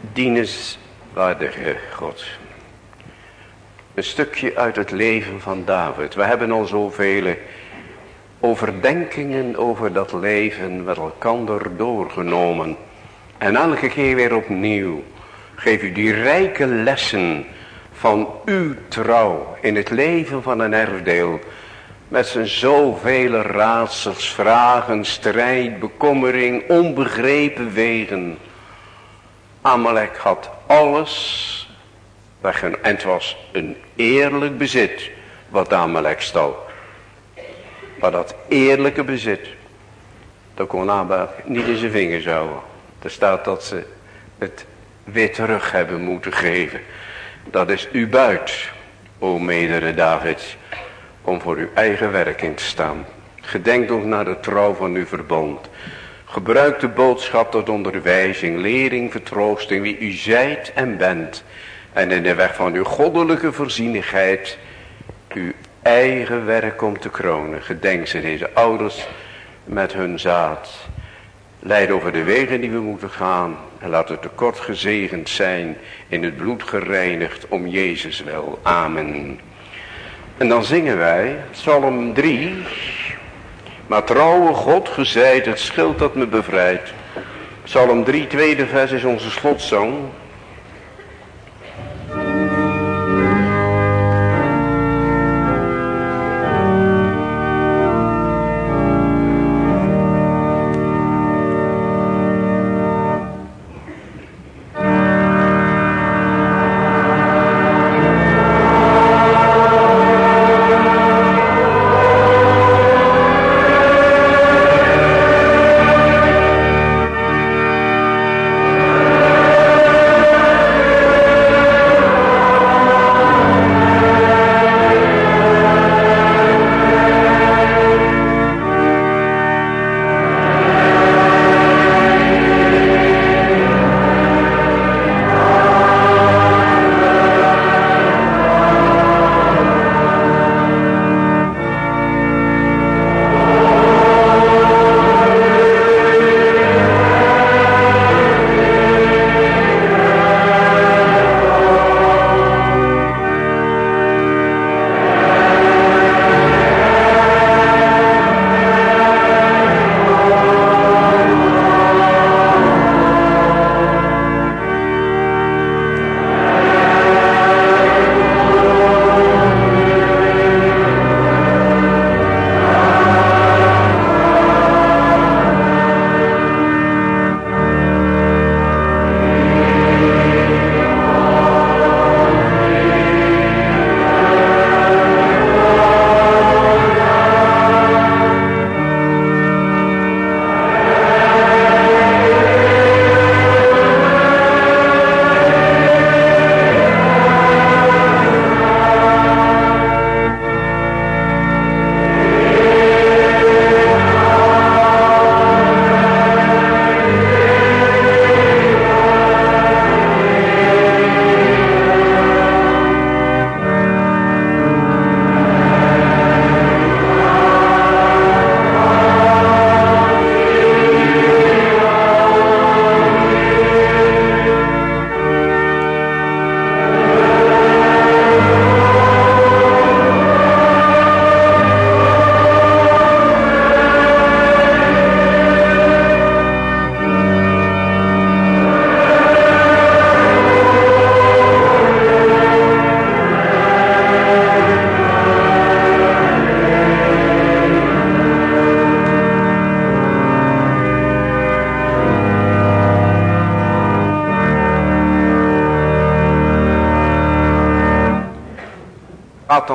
Dienenswaardige God. Een stukje uit het leven van David. We hebben al zoveel overdenkingen over dat leven met elkaar doorgenomen. En elke weer opnieuw geef u die rijke lessen van uw trouw in het leven van een erfdeel. Met zijn zoveel raadsels, vragen, strijd, bekommering, onbegrepen wegen. Amalek had alles en het was een eerlijk bezit wat Amalek stal. Maar dat eerlijke bezit, dat kon Amalek niet in zijn vingers houden. Er staat dat ze het weer terug hebben moeten geven. Dat is uw buit, o medere David, om voor uw eigen werking te staan. Gedenk ook naar de trouw van uw verbond. Gebruik de boodschap tot onderwijzing, lering, vertroosting, wie u zijt en bent. En in de weg van uw goddelijke voorzienigheid uw eigen werk om te kronen. Gedenk ze deze ouders met hun zaad. Leid over de wegen die we moeten gaan. En laat het tekort gezegend zijn. In het bloed gereinigd om Jezus wel. Amen. En dan zingen wij Psalm 3. Maar trouwe God gezeid het schild dat me bevrijdt. Psalm 3 tweede vers is onze slotzang.